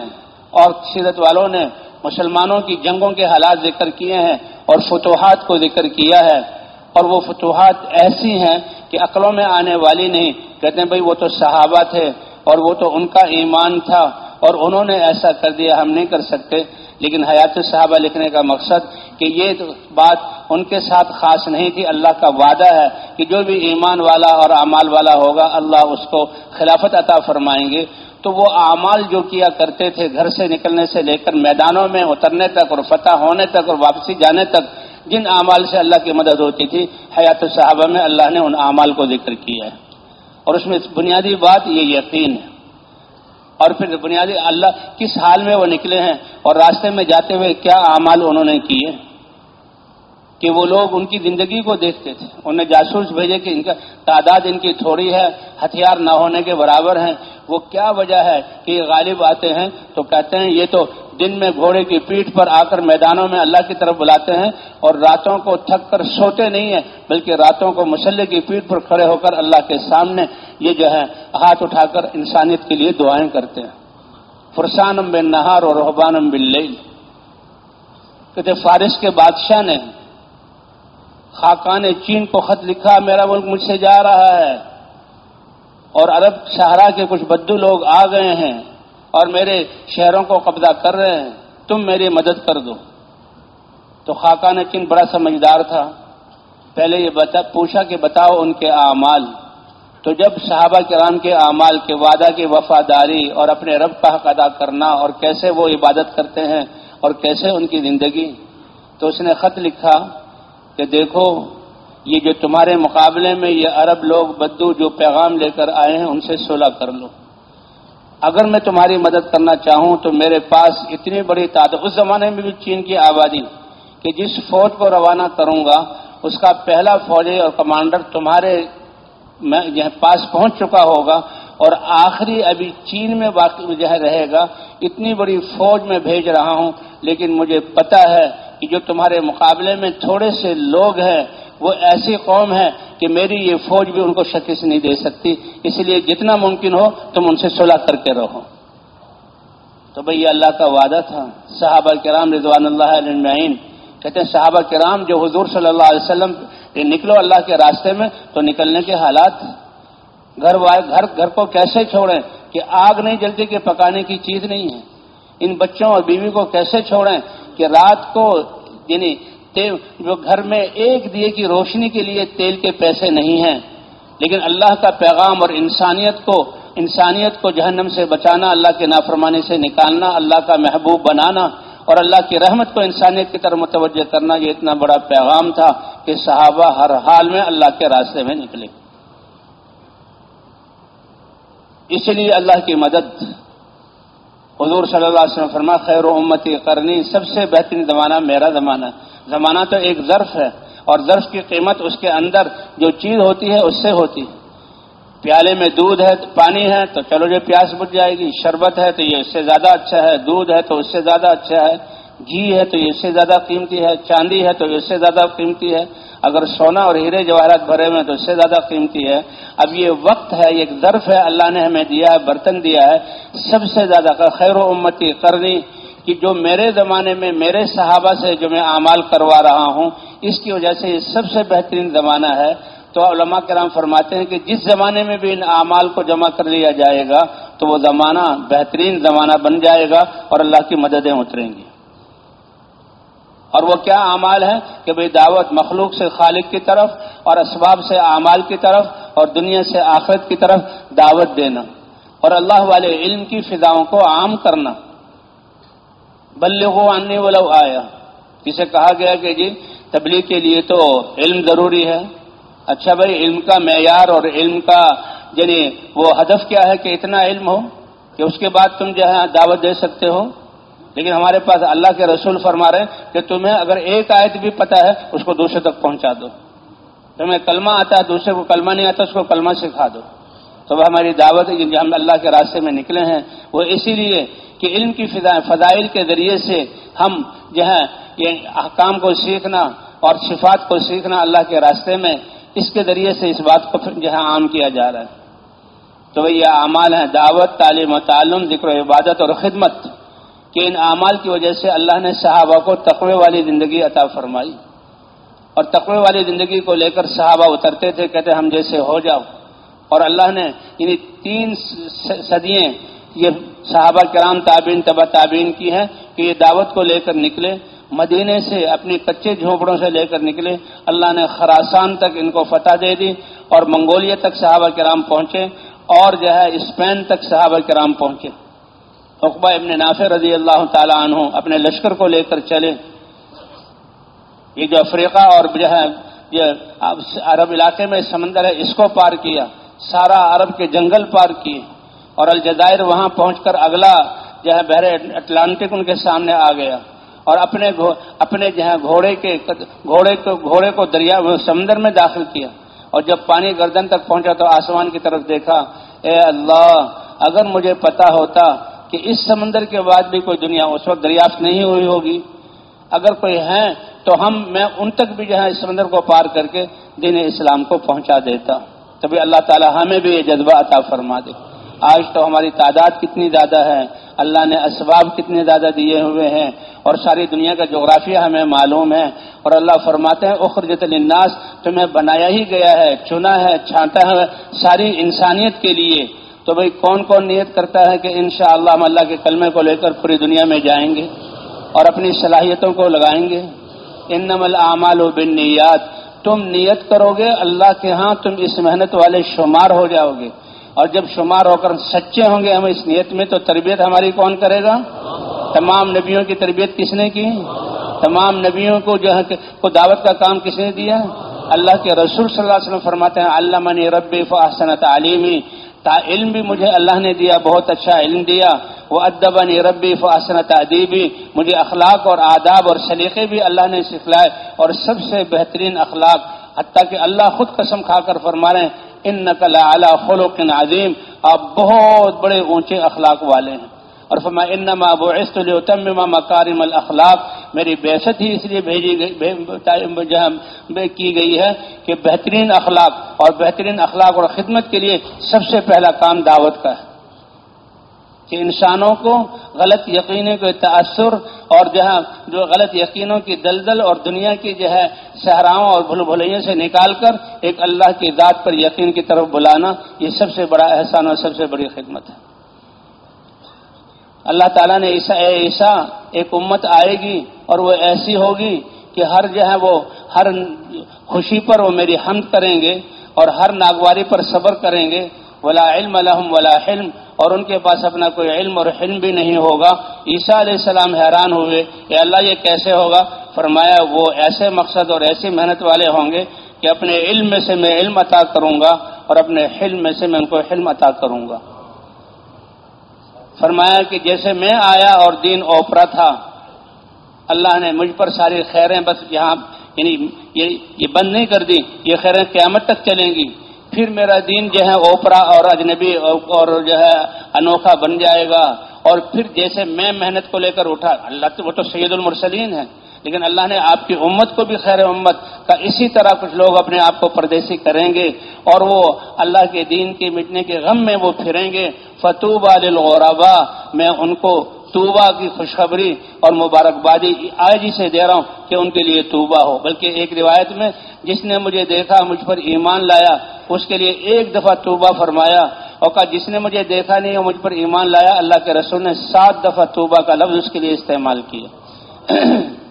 اور سیرت والوں نے مسلمانوں کی جنگوں کے حالات ذکر کیے ہیں اور فتوحات کو ذکر کیا ہے۔ اور وہ فتوحات ایسی ہیں کہ عقلوں میں آنے والی نہیں۔ کہتے ہیں بھائی وہ تو صحابہ تھے اور وہ تو ان کا ایمان تھا اور انہوں نے ایسا کر دیا، ہم نہیں کر سکتے۔ لیکن حیات صحابہ لکھنے کا مقصد کہ یہ بات ان کے ساتھ خاص نہیں تھی، اللہ کا وعدہ ہے کہ جو بھی ایمان والا اور اعمال والا ہوگا، اللہ اس کو خلافت عطا فرمائیں گے۔ تو وہ اعمال جو کیا کرتے تھے، گھر سے نکلنے سے لے کر میدانوں میں اترنے تک اور فتح ہونے تک اور واپسی جانے تک جن اعمال سے اللہ کی مدد ہوتی تھی، حیات صحابہ میں اللہ نے ان اعمال کو ذکر کیا ہے۔ اور اس میں بنیادی بات یہ یقین ہے۔ اور پھر بنیادی اللہ کس حال میں وہ نکلے ہیں اور راستے میں جاتے ہوئے کیا اعمال انہوں نے کیے کہ وہ لوگ ان کی زندگی کو دیکھتے تھے۔ انہیں جاسوس بھیجے کہ ان کا تعداد ان کی تھوڑی ہے، ہتھیار نہ ہونے کے برابر ہیں۔ وہ کیا وجہ ہے کہ یہ غالب آتے ہیں؟ تو کہتے ہیں یہ تو دن میں گھوڑے کی پیٹھ پر آ کر میدانوں میں اللہ کی طرف بلاتے ہیں اور راتوں کو تھک کر سوتے نہیں ہیں، بلکہ راتوں کو مسلح کی پیٹھ پر کھڑے ہو کر اللہ کے سامنے یہ جو ہے، ہاتھ اٹھا کر انسانیت کے لیے دعائیں کرتے ہیں۔ فرسانم بن نہار اور رحبانم بن کہتے فارس کے بادشاہ نے خاکان چین کو خط لکھا، میرا ملک مجھ سے جا رہا ہے۔ اور عرب شہرا کے کچھ بدو لوگ آ گئے ہیں۔ اور میرے شہروں کو قبضہ کر رہے ہیں، تم میری مدد کر دو۔ تو خاکان چین بڑا سمجھدار تھا، پہلے یہ بتا، پوچھا کہ بتاؤ ان کے اعمال۔ تو جب صحابہ کرام کے اعمال کے وعدہ کی وفاداری اور اپنے رب کا حق ادا کرنا اور کیسے وہ عبادت کرتے ہیں اور کیسے ان کی زندگی۔ تو اس نے خط لکھا کہ دیکھو، یہ جو تمہارے مقابلے میں یہ عرب لوگ بدو جو پیغام لے کر آئے ہیں، ان سے صلح کر لو۔ اگر میں تمہاری مدد کرنا چاہوں تو میرے پاس اتنی بڑی تعداد، اس زمانے میں بھی چین کی آبادی کہ جس فوج کو روانہ کروں گا، اس کا پہلا فوجی اور کمانڈر تمہارے پاس پہنچ چکا ہوگا اور آخری ابھی چین میں باقی جو ہے رہے گا۔ اتنی بڑی فوج میں بھیج رہا ہوں، لیکن مجھے پتا ہے کہ جو تمہارے مقابلے میں تھوڑے سے لوگ ہیں وہ ایسی قوم ہے کہ میری یہ فوج بھی ان کو شکست نہیں دے سکتی۔ اس لیے جتنا ممکن ہو تم ان سے صلح کر کے رہو۔ تو بھئی یہ اللہ کا وعدہ تھا۔ صحابہ کرام رضوان اللہ علیہ کہتے ہیں، صحابہ کرام جو حضور صلی اللہ علیہ وسلم نکلو اللہ کے راستے میں تو نکلنے کے حالات گھر گھر گھر کو کیسے چھوڑیں کہ آگ نہیں جلتی کہ پکانے کی چیز نہیں ہے۔ ان بچوں اور بیوی کو کیسے چھوڑیں کہ رات کو یعنی جو گھر میں ایک دیے کی روشنی کے لیے تیل کے پیسے نہیں ہیں، لیکن اللہ کا پیغام اور انسانیت کو انسانیت کو جہنم سے بچانا، اللہ کے نافرمانی سے نکالنا، اللہ کا محبوب بنانا اور اللہ کی رحمت کو انسانیت کی طرف متوجہ کرنا، یہ اتنا بڑا پیغام تھا کہ صحابہ ہر حال میں اللہ کے راستے میں نکلے۔ اس لیے اللہ کی مدد۔ حضور صلی اللہ علیہ وسلم فرما خیر و امتی کرنی سب سے بہترین زمانہ میرا زمانہ زمانہ تو ایک ظرف ہے اور ظرف کی قیمت اس کے اندر جو چیز ہوتی ہے اس سے ہوتی پیالے میں دودھ ہے پانی ہے تو چلو جو پیاس بجھ جائے گی، شربت ہے تو یہ اس سے زیادہ اچھا ہے، دودھ ہے تو اس سے زیادہ اچھا ہے، گھی ہے تو یہ اس سے زیادہ قیمتی ہے، چاندی ہے تو اس سے زیادہ قیمتی ہے۔ اگر سونا اور ہیرے جواہرات بھرے ہوئے ہیں تو اس سے زیادہ قیمتی ہے۔ اب یہ وقت ہے ایک ظرف ہے، اللہ نے ہمیں دیا ہے، برتن دیا ہے۔ سب سے زیادہ خیر و امتی کرنی کہ جو میرے زمانے میں میرے صحابہ سے جو میں اعمال کروا رہا ہوں، اس کی وجہ سے یہ سب سے بہترین زمانہ ہے۔ تو علماء کرام فرماتے ہیں کہ جس زمانے میں بھی ان اعمال کو جمع کر لیا جائے گا، تو وہ زمانہ بہترین زمانہ بن جائے گا اور اللہ کی مددیں اتریں گی۔ اور وہ کیا اعمال ہے کہ بھئی دعوت مخلوق سے خالق کی طرف اور اسباب سے اعمال کی طرف اور دنیا سے آخرت کی طرف دعوت دینا اور اللہ والے علم کی فضاؤں کو عام کرنا۔ بلے آنے والا آیا۔ جسے کہا گیا کہ جی تبلیغ کے لیے تو علم ضروری ہے۔ اچھا بھائی، علم کا معیار اور علم کا یعنی وہ ہدف کیا ہے کہ اتنا علم ہو کہ اس کے بعد تم جو ہے دعوت دے سکتے ہو؟ لیکن ہمارے پاس اللہ کے رسول فرما رہے ہیں کہ تمہیں اگر ایک آیت بھی پتا ہے، اس کو دوسرے تک پہنچا دو۔ تمہیں کلمہ آتا ہے، دوسرے کو کلمہ نہیں آتا، اس کو کلمہ سکھا دو۔ تو وہ ہماری دعوت ہے جو ہم اللہ کے راستے میں نکلے ہیں۔ وہ اسی لیے کہ علم کی فضائل کے ذریعے سے ہم جو ہے، یہ احکام کو سیکھنا اور صفات کو سیکھنا اللہ کے راستے میں اس کے ذریعے سے اس بات کو جو ہے عام کیا جا رہا ہے۔ تو یہ اعمال ہیں، دعوت، تعلیم و تعلم، ذکر و عبادت اور خدمت کہ ان اعمال کی وجہ سے اللہ نے صحابہ کو تقوی والی زندگی عطا فرمائی۔ اور تقوی والی زندگی کو لے کر صحابہ اترتے تھے، کہتے ہم جیسے ہو جاؤ۔ اور اللہ نے یعنی تین صدیے یہ صحابہ کرام تابین تبا تابین کی ہیں کہ یہ دعوت کو لے کر نکلے مدینے سے اپنی کچے جھونپڑوں سے لے کر نکلے، اللہ نے خراسان تک ان کو فتح دے دی اور منگولیا تک صحابہ کرام پہنچے اور جو ہے اسپین تک صحابہ کرام پہنچے۔ اقبا ابن نافع رضی اللہ تعالیٰ عنہ اپنے لشکر کو لے کر چلے۔ یہ جو افریقہ اور جو ہے یہ عرب علاقے میں سمندر ہے، اس کو پار کیا۔ سارا عرب کے جنگل پار کیے اور الجزائر وہاں پہنچ کر اگلا جو ہے بحر اٹلانٹک ان کے سامنے آ گیا اور اپنے اپنے جو ہے گھوڑے کے گھوڑے کو گھوڑے کو دریا سمندر میں داخل کیا اور جب پانی گردن تک پہنچا تو آسمان کی طرف دیکھا، اے اللہ، اگر مجھے پتا ہوتا کہ اس سمندر کے بعد بھی کوئی دنیا اس وقت دریافت نہیں ہوئی ہوگی، اگر کوئی ہے تو ہم میں ان تک بھی جو ہے اس سمندر کو پار کر کے دین اسلام کو پہنچا دیتا۔ تبھی اللہ تعالی ہمیں بھی یہ جذبہ عطا فرما دے۔ آج تو ہماری تعداد کتنی زیادہ ہے، اللہ نے اسباب کتنے زیادہ دیے ہوئے ہیں اور ساری دنیا کا جغرافیہ ہمیں معلوم ہے۔ اور اللہ فرماتے ہیں، اخرجت الناس تمہیں بنایا ہی گیا ہے، چنا ہے، چھانٹا ہے ساری انسانیت کے لیے۔ تو بھائی، کون کون نیت کرتا ہے کہ انشاءاللہ ہم اللہ کے کلمے کو لے کر پوری دنیا میں جائیں گے اور اپنی صلاحیتوں کو لگائیں گے؟ ان نمل اعمال و بن نیات تم نیت کرو گے، اللہ کے ہاں تم اس محنت والے شمار ہو جاؤ گے۔ اور جب شمار ہو کر سچے ہوں گے ہم اس نیت میں، تو تربیت ہماری کون کرے گا؟ تمام نبیوں کی تربیت کس نے کی؟ تمام نبیوں کو جو ہے، کو دعوت کا کام کس نے دیا؟ اللہ کے رسول صلی اللہ علیہ وسلم فرماتے ہیں علامہ ربی رب فحسن تعلیمی تا علم بھی مجھے اللہ نے دیا، بہت اچھا علم دیا۔ وہ ادبنی ربی فاسن تعدیبی مجھے اخلاق اور آداب اور سلیقے بھی اللہ نے سکھلائے اور سب سے بہترین اخلاق، حتیٰ کہ اللہ خود قسم کھا کر فرما رہے ہیں ان نقل اعلیٰ خلوق عظیم آپ بہت بڑے اونچے اخلاق والے ہیں۔ اور فرما انما بعثت لاتمم مکارم الاخلاق میری بیست ہی اس لیے بھیجی گئی کی گئی ہے کہ بہترین اخلاق اور بہترین اخلاق اور خدمت کے لیے سب سے پہلا کام دعوت کا ہے۔ کہ انسانوں کو غلط یقینوں کے تاثر اور جو ہے جو غلط یقینوں کی دلدل اور دنیا کی جو ہے صحراؤں اور بھول بھلیوں سے نکال کر ایک اللہ کی ذات پر یقین کی طرف بلانا، یہ سب سے بڑا احسان اور سب سے بڑی خدمت ہے۔ اللہ تعالیٰ نے ایسا ایسا ایک امت آئے گی اور وہ ایسی ہوگی کہ ہر جو ہے وہ ہر خوشی پر وہ میری حمد کریں گے اور ہر ناگواری پر صبر کریں گے۔ ولا علم الحم ولا علم اور ان کے پاس اپنا کوئی علم اور علم بھی نہیں ہوگا۔ عیسیٰ علیہ السلام حیران ہوئے کہ اللہ یہ کیسے ہوگا؟ فرمایا، وہ ایسے مقصد اور ایسی محنت والے ہوں گے کہ اپنے علم میں سے میں علم عطا کروں گا اور اپنے علم میں سے میں ان کو علم عطا کروں گا۔ فرمایا کہ جیسے میں آیا اور دین اوپرا تھا، اللہ نے مجھ پر ساری خیریں بس یہاں یعنی یہ بند نہیں کر دی، یہ خیریں قیامت تک چلیں گی۔ پھر میرا دین جو ہے اوپرا اور اجنبی اور جو ہے انوکھا بن جائے گا۔ اور پھر جیسے میں محنت کو لے کر اٹھا، اللہ تو، وہ تو سید المرسلین ہے لیکن اللہ نے آپ کی امت کو بھی خیر امت کا اسی طرح کچھ لوگ اپنے آپ کو پردیسی کریں گے اور وہ اللہ کے دین کے مٹنے کے غم میں وہ پھریں گے۔ فتوب للغربا میں ان کو توبہ کی خوشخبری اور مبارکبادی آج ہی سے دے رہا ہوں کہ ان کے لیے توبہ ہو۔ بلکہ ایک روایت میں جس نے مجھے دیکھا، مجھ پر ایمان لایا، اس کے لیے ایک دفعہ توبہ فرمایا۔ اور کہا، جس نے مجھے دیکھا نہیں اور مجھ پر ایمان لایا، اللہ کے رسول نے سات دفعہ توبہ کا لفظ اس کے لیے استعمال کیا۔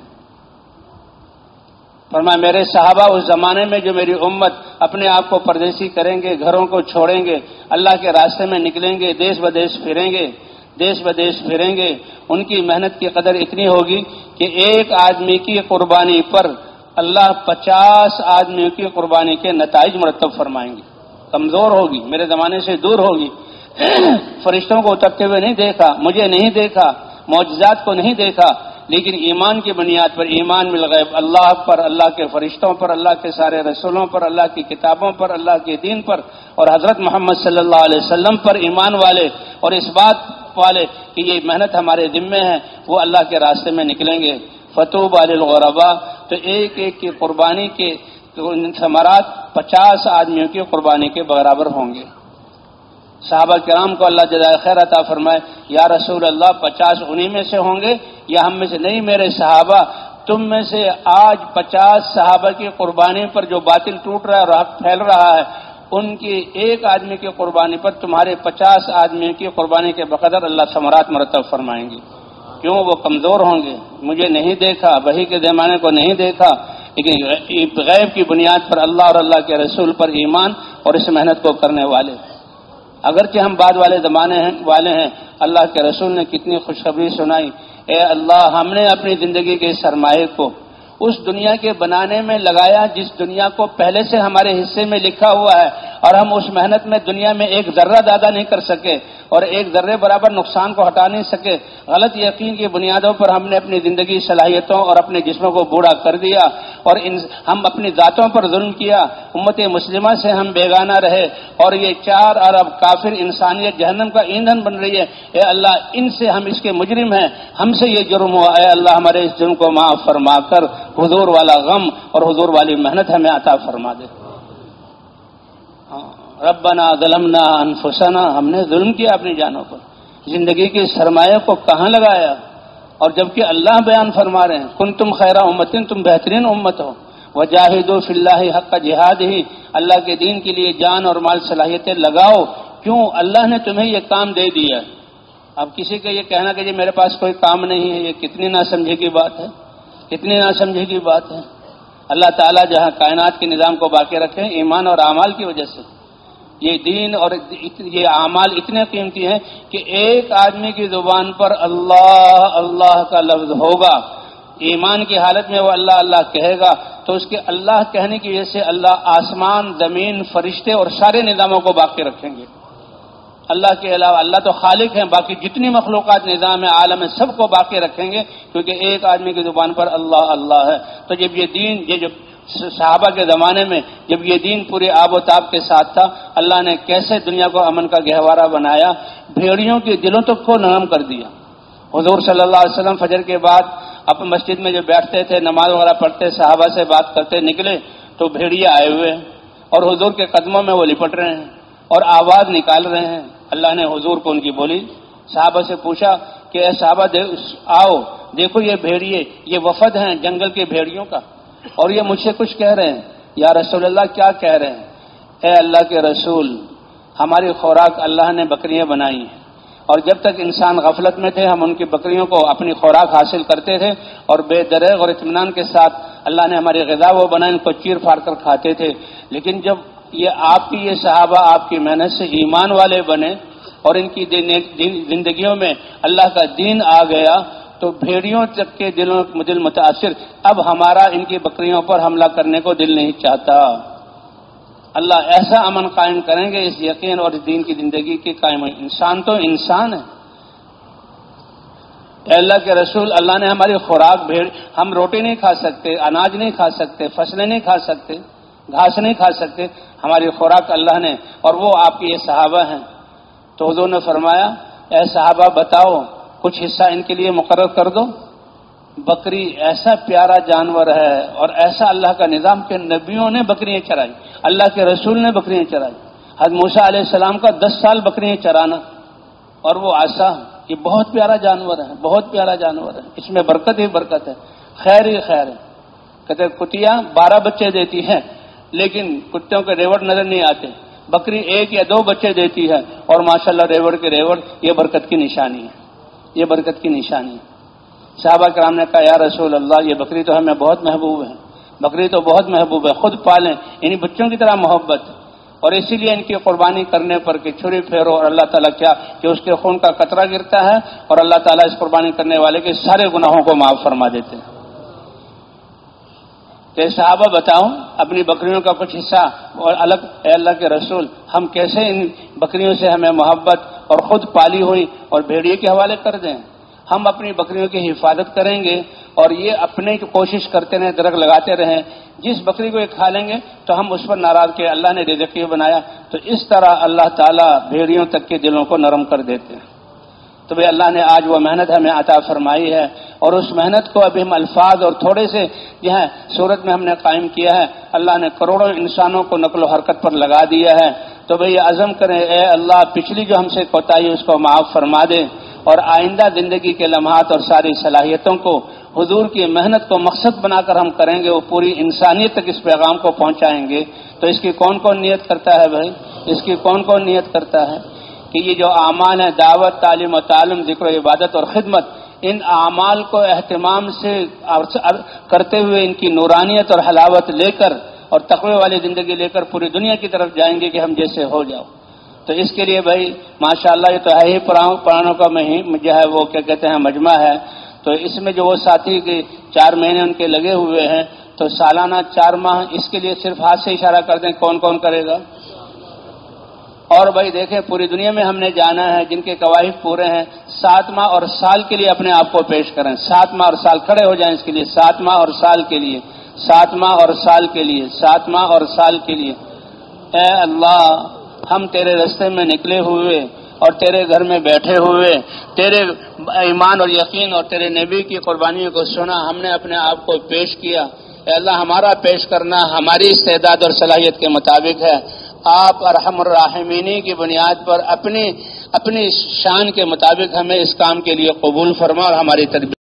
فرمایا، میرے صحابہ اس زمانے میں جو میری امت اپنے آپ کو پردیسی کریں گے، گھروں کو چھوڑیں گے، اللہ کے راستے میں نکلیں گے، دیش بدیش پھریں گے، دیش بدیش پھریں گے، ان کی محنت کی قدر اتنی ہوگی کہ ایک آدمی کی قربانی پر اللہ پچاس آدمیوں کی قربانی کے نتائج مرتب فرمائیں گے۔ کمزور ہوگی، میرے زمانے سے دور ہوگی۔ فرشتوں کو اترتے ہوئے نہیں دیکھا، مجھے نہیں دیکھا، معجزات کو نہیں دیکھا لیکن ایمان کی بنیاد پر ایمان مل گئے اللہ پر، اللہ کے فرشتوں پر، اللہ کے سارے رسولوں پر، اللہ کی کتابوں پر، اللہ کے دین پر۔ اور حضرت محمد صلی اللہ علیہ وسلم پر ایمان والے اور اس بات والے کہ یہ محنت ہمارے ذمے ہے، وہ اللہ کے راستے میں نکلیں گے۔ فتوب الغربا تو ایک ایک کی قربانی کے ثمرات پچاس آدمیوں کی قربانی کے برابر ہوں گے۔ صحابہ کرام کو اللہ جزائے خیر عطا فرمائے، یا رسول اللہ، پچاس انہی میں سے ہوں گے، یا ہم میں سے نہیں، میرے صحابہ، تم میں سے آج پچاس صحابہ کی قربانی پر جو باطل ٹوٹ رہا ہے، اور حق پھیل رہا ہے، ان کی ایک آدمی کی قربانی پر تمہارے پچاس آدمیوں کی قربانی کے بقدر اللہ ثمرات مرتب فرمائیں گے۔ کیوں؟ وہ کمزور ہوں گے۔ مجھے نہیں دیکھا بہی کے زمانے کو نہیں دیکھا، لیکن غیب کی بنیاد پر اللہ اور اللہ کے رسول پر ایمان اور اس محنت کو کرنے والے۔ اگرچہ ہم بعد والے زمانے ہیں، والے ہیں، اللہ کے رسول نے کتنی خوشخبری سنائی۔ اے اللہ، ہم نے اپنی زندگی کے سرمایہ کو اس دنیا کے بنانے میں لگایا جس دنیا کو پہلے سے ہمارے حصے میں لکھا ہوا ہے اور ہم اس محنت میں دنیا میں ایک ذرہ زیادہ نہیں کر سکے اور ایک ذرے برابر نقصان کو ہٹا نہیں سکے غلط یقین کی بنیادوں پر ہم نے اپنی زندگی، صلاحیتوں اور اپنے جسموں کو بوڑھا کر دیا اور ہم اپنی ذاتوں پر ظلم کیا۔ امت مسلمہ سے ہم بیگانہ رہے اور یہ چار ارب کافر انسانیت جہنم کا ایندھن بن رہی ہے۔ اے اللہ، ان سے ہم اس کے مجرم ہیں۔ ہم سے یہ جرم ہوا۔ اے اللہ، ہمارے اس جرم کو معاف فرما کر۔ حضور والا غم اور حضور والی محنت ہمیں عطا فرما دے۔ ہاں، ربنا ظلمنا انفسنا، ہم نے ظلم کیا اپنی جانوں پر۔ زندگی کے سرمایہ کو کہاں لگایا؟ اور جبکہ اللہ بیان فرما رہے ہیں کن تم خیرہ امتن تم بہترین امت ہو۔ وہ جاہد و فلّہ حق کا جہاد ہی اللہ کے دین کے لیے جان اور مال صلاحیتیں لگاؤ۔ کیوں؟ اللہ نے تمہیں یہ کام دے دیا۔ اب کسی کا یہ کہنا کہ جی میرے پاس کوئی کام نہیں ہے، یہ کتنی نہ سمجھے کی بات ہے۔ کتنی نہ سمجھے کی بات ہے۔ اللہ تعالیٰ جہاں کائنات کے نظام کو باقی رکھے، ایمان اور اعمال کی وجہ سے۔ یہ دین اور یہ اعمال اتنے قیمتی ہیں کہ ایک آدمی کی زبان پر اللہ اللہ کا لفظ ہوگا۔ ایمان کی حالت میں وہ اللہ اللہ کہے گا۔ تو اس کے اللہ کہنے کی وجہ سے اللہ آسمان، زمین، فرشتے اور سارے نظاموں کو باقی رکھیں گے۔ اللہ کے علاوہ اللہ تو خالق ہیں، باقی جتنی مخلوقات نظام عالم ہے سب کو باقی رکھیں گے، کیونکہ ایک آدمی کی زبان پر اللہ اللہ ہے۔ تو جب یہ دین، یہ جو صحابہ کے زمانے میں جب یہ دین پورے آب و تاب کے ساتھ تھا، اللہ نے کیسے دنیا کو امن کا گہوارہ بنایا؟ بھیڑیوں کے دلوں تک کو نرم کر دیا۔ حضور صلی اللہ علیہ وسلم فجر کے بعد اپ مسجد میں جو بیٹھتے تھے، نماز وغیرہ پڑھتے، صحابہ سے بات کرتے، نکلے تو بھیڑیے آئے ہوئے ہیں۔ اور حضور کے قدموں میں وہ لپٹ رہے ہیں اور آواز نکال رہے ہیں۔ اللہ نے حضور کو ان کی بولی صحابہ سے پوچھا کہ اے صحابہ آؤ، دیکھو یہ بھیڑیے، یہ وفد ہیں جنگل کے بھیڑیوں کا۔ اور یہ مجھ سے کچھ کہہ رہے ہیں۔ یا رسول اللہ، کیا کہہ رہے ہیں؟ اے اللہ کے رسول، ہماری خوراک اللہ نے بکریاں بنائی ہیں۔ اور جب تک انسان غفلت میں تھے، ہم ان کی بکریوں کو اپنی خوراک حاصل کرتے تھے اور بے درغ اور اطمینان کے ساتھ اللہ نے ہماری غذا وہ بنائے ان کو چیر پھاڑ کر کھاتے تھے۔ لیکن جب یہ آپ کی یہ صحابہ آپ کی محنت سے ایمان والے بنے اور ان کی زندگیوں میں اللہ کا دین آ گیا تو بھیڑیوں تک کے دلوں دل متاثر۔ اب ہمارا ان کی بکریوں پر حملہ کرنے کو دل نہیں چاہتا۔ اللہ ایسا امن قائم کریں گے، اس یقین اور اس دین کی زندگی کے قائم انسان تو انسان ہے۔ اے اللہ کے رسول، اللہ نے ہماری خوراک بھیڑ، ہم روٹی نہیں کھا سکتے، اناج نہیں کھا سکتے، فصلیں نہیں کھا سکتے۔ گھاس نہیں کھا سکتے۔ ہماری خوراک اللہ نے اور وہ آپ کے یہ صحابہ ہیں۔ تو حضور نے فرمایا، اے صحابہ بتاؤ، کچھ حصہ ان کے لیے مقرر کر دو۔ بکری ایسا پیارا جانور ہے اور ایسا اللہ کا نظام کے نبیوں نے بکریاں چرائی، اللہ کے رسول نے بکریاں چرائی۔ حد موسا علیہ السلام کا دس سال بکریاں چرانا اور وہ آسا، یہ بہت پیارا جانور ہے، بہت پیارا جانور ہے۔ اس میں برکت ہی برکت ہے۔ خیر ہی خیر ہے۔ کہتے کتیاں بارہ بچے دیتی ہیں۔ لیکن کتوں کے ریوڑ نظر نہیں آتے۔ بکری ایک یا دو بچے دیتی ہے اور ماشاءاللہ ریوڑ کے ریوڑ یہ برکت کی نشانی ہے۔ یہ برکت کی نشانی ہے۔ صحابہ کرام نے کہا، یا رسول اللہ یہ بکری تو ہمیں بہت محبوب ہے۔ بکری تو بہت محبوب ہے، خود پالیں۔ انہیں بچوں کی طرح محبت۔ اور اسی لیے ان کی قربانی کرنے پر کہ چھری پھیرو اور اللہ تعالیٰ کیا کہ اس کے خون کا قطرہ گرتا ہے اور اللہ تعالیٰ اس قربانی کرنے والے کے سارے گناہوں کو معاف فرما دیتے ہیں۔ کہ صحابہ بتاؤ اپنی بکریوں کا کچھ حصہ اور الگ اے اللہ کے رسول، ہم کیسے ان بکریوں سے ہمیں محبت اور خود پالی ہوئی اور بھیڑیے کے حوالے کر دیں؟ ہم اپنی بکریوں کی حفاظت کریں گے اور یہ اپنے کی کوشش کرتے رہیں، درخت لگاتے رہیں۔ جس بکری کو یہ کھا لیں گے تو ہم اس پر ناراض کے اللہ نے رزقی بنایا۔ تو اس طرح اللہ تعالیٰ بھیڑیوں تک کے دلوں کو نرم کر دیتے ہیں۔ تو بھائی اللہ نے آج وہ محنت ہمیں عطا فرمائی ہے اور اس محنت کو ابھی ہم الفاظ اور تھوڑے سے جو ہے صورت میں ہم نے قائم کیا ہے، اللہ نے کروڑوں انسانوں کو نقل و حرکت پر لگا دیا ہے۔ تو بھائی عزم کریں، اے اللہ، پچھلی جو ہم سے کوتاہی اس کو معاف فرما دے۔ اور آئندہ زندگی کے لمحات اور ساری صلاحیتوں کو، حضور کی محنت کو مقصد بنا کر ہم کریں گے، وہ پوری انسانیت تک اس پیغام کو پہنچائیں گے۔ تو اس کی کون کون نیت کرتا ہے بھائی؟ اس کی کون کون نیت کرتا ہے؟ کہ یہ جو اعمال ہیں، دعوت، تعلیم و تعلم، ذکر و عبادت اور خدمت، ان اعمال کو اہتمام سے کرتے ہوئے ان کی نورانیت اور حلاوت لے کر اور تقوی والی زندگی لے کر پوری دنیا کی طرف جائیں گے کہ ہم جیسے ہو جاؤ۔ تو اس کے لیے بھائی ماشاء اللہ یہ تو ہے ہی پرانوں کا جو ہے وہ کیا کہتے ہیں، مجمع ہے۔ تو اس میں جو وہ ساتھی کے چار مہینے ان کے لگے ہوئے ہیں، تو سالانہ چار ماہ اس کے لیے صرف ہاتھ سے اشارہ کر دیں، کون کون کرے گا؟ اور بھائی دیکھیں، پوری دنیا میں ہم نے جانا ہے، جن کے قواعد پورے ہیں، سات ماہ اور سال کے لیے اپنے آپ کو پیش کریں۔ سات ماہ اور سال کھڑے ہو جائیں اس کے لیے، سات ماہ اور سال کے لیے۔ سات ماہ اور سال کے لیے، سات ماہ اور سال کے لیے۔ اے اللہ، ہم تیرے رستے میں نکلے ہوئے اور تیرے گھر میں بیٹھے ہوئے، تیرے ایمان اور یقین اور تیرے نبی کی قربانیوں کو سنا، ہم نے اپنے آپ کو پیش کیا۔ اے اللہ، ہمارا پیش کرنا ہماری استعداد اور صلاحیت کے مطابق ہے۔ آپ ارحم الرحمینی کی بنیاد پر اپنی اپنی شان کے مطابق ہمیں اس کام کے لیے قبول فرما اور ہماری تربیت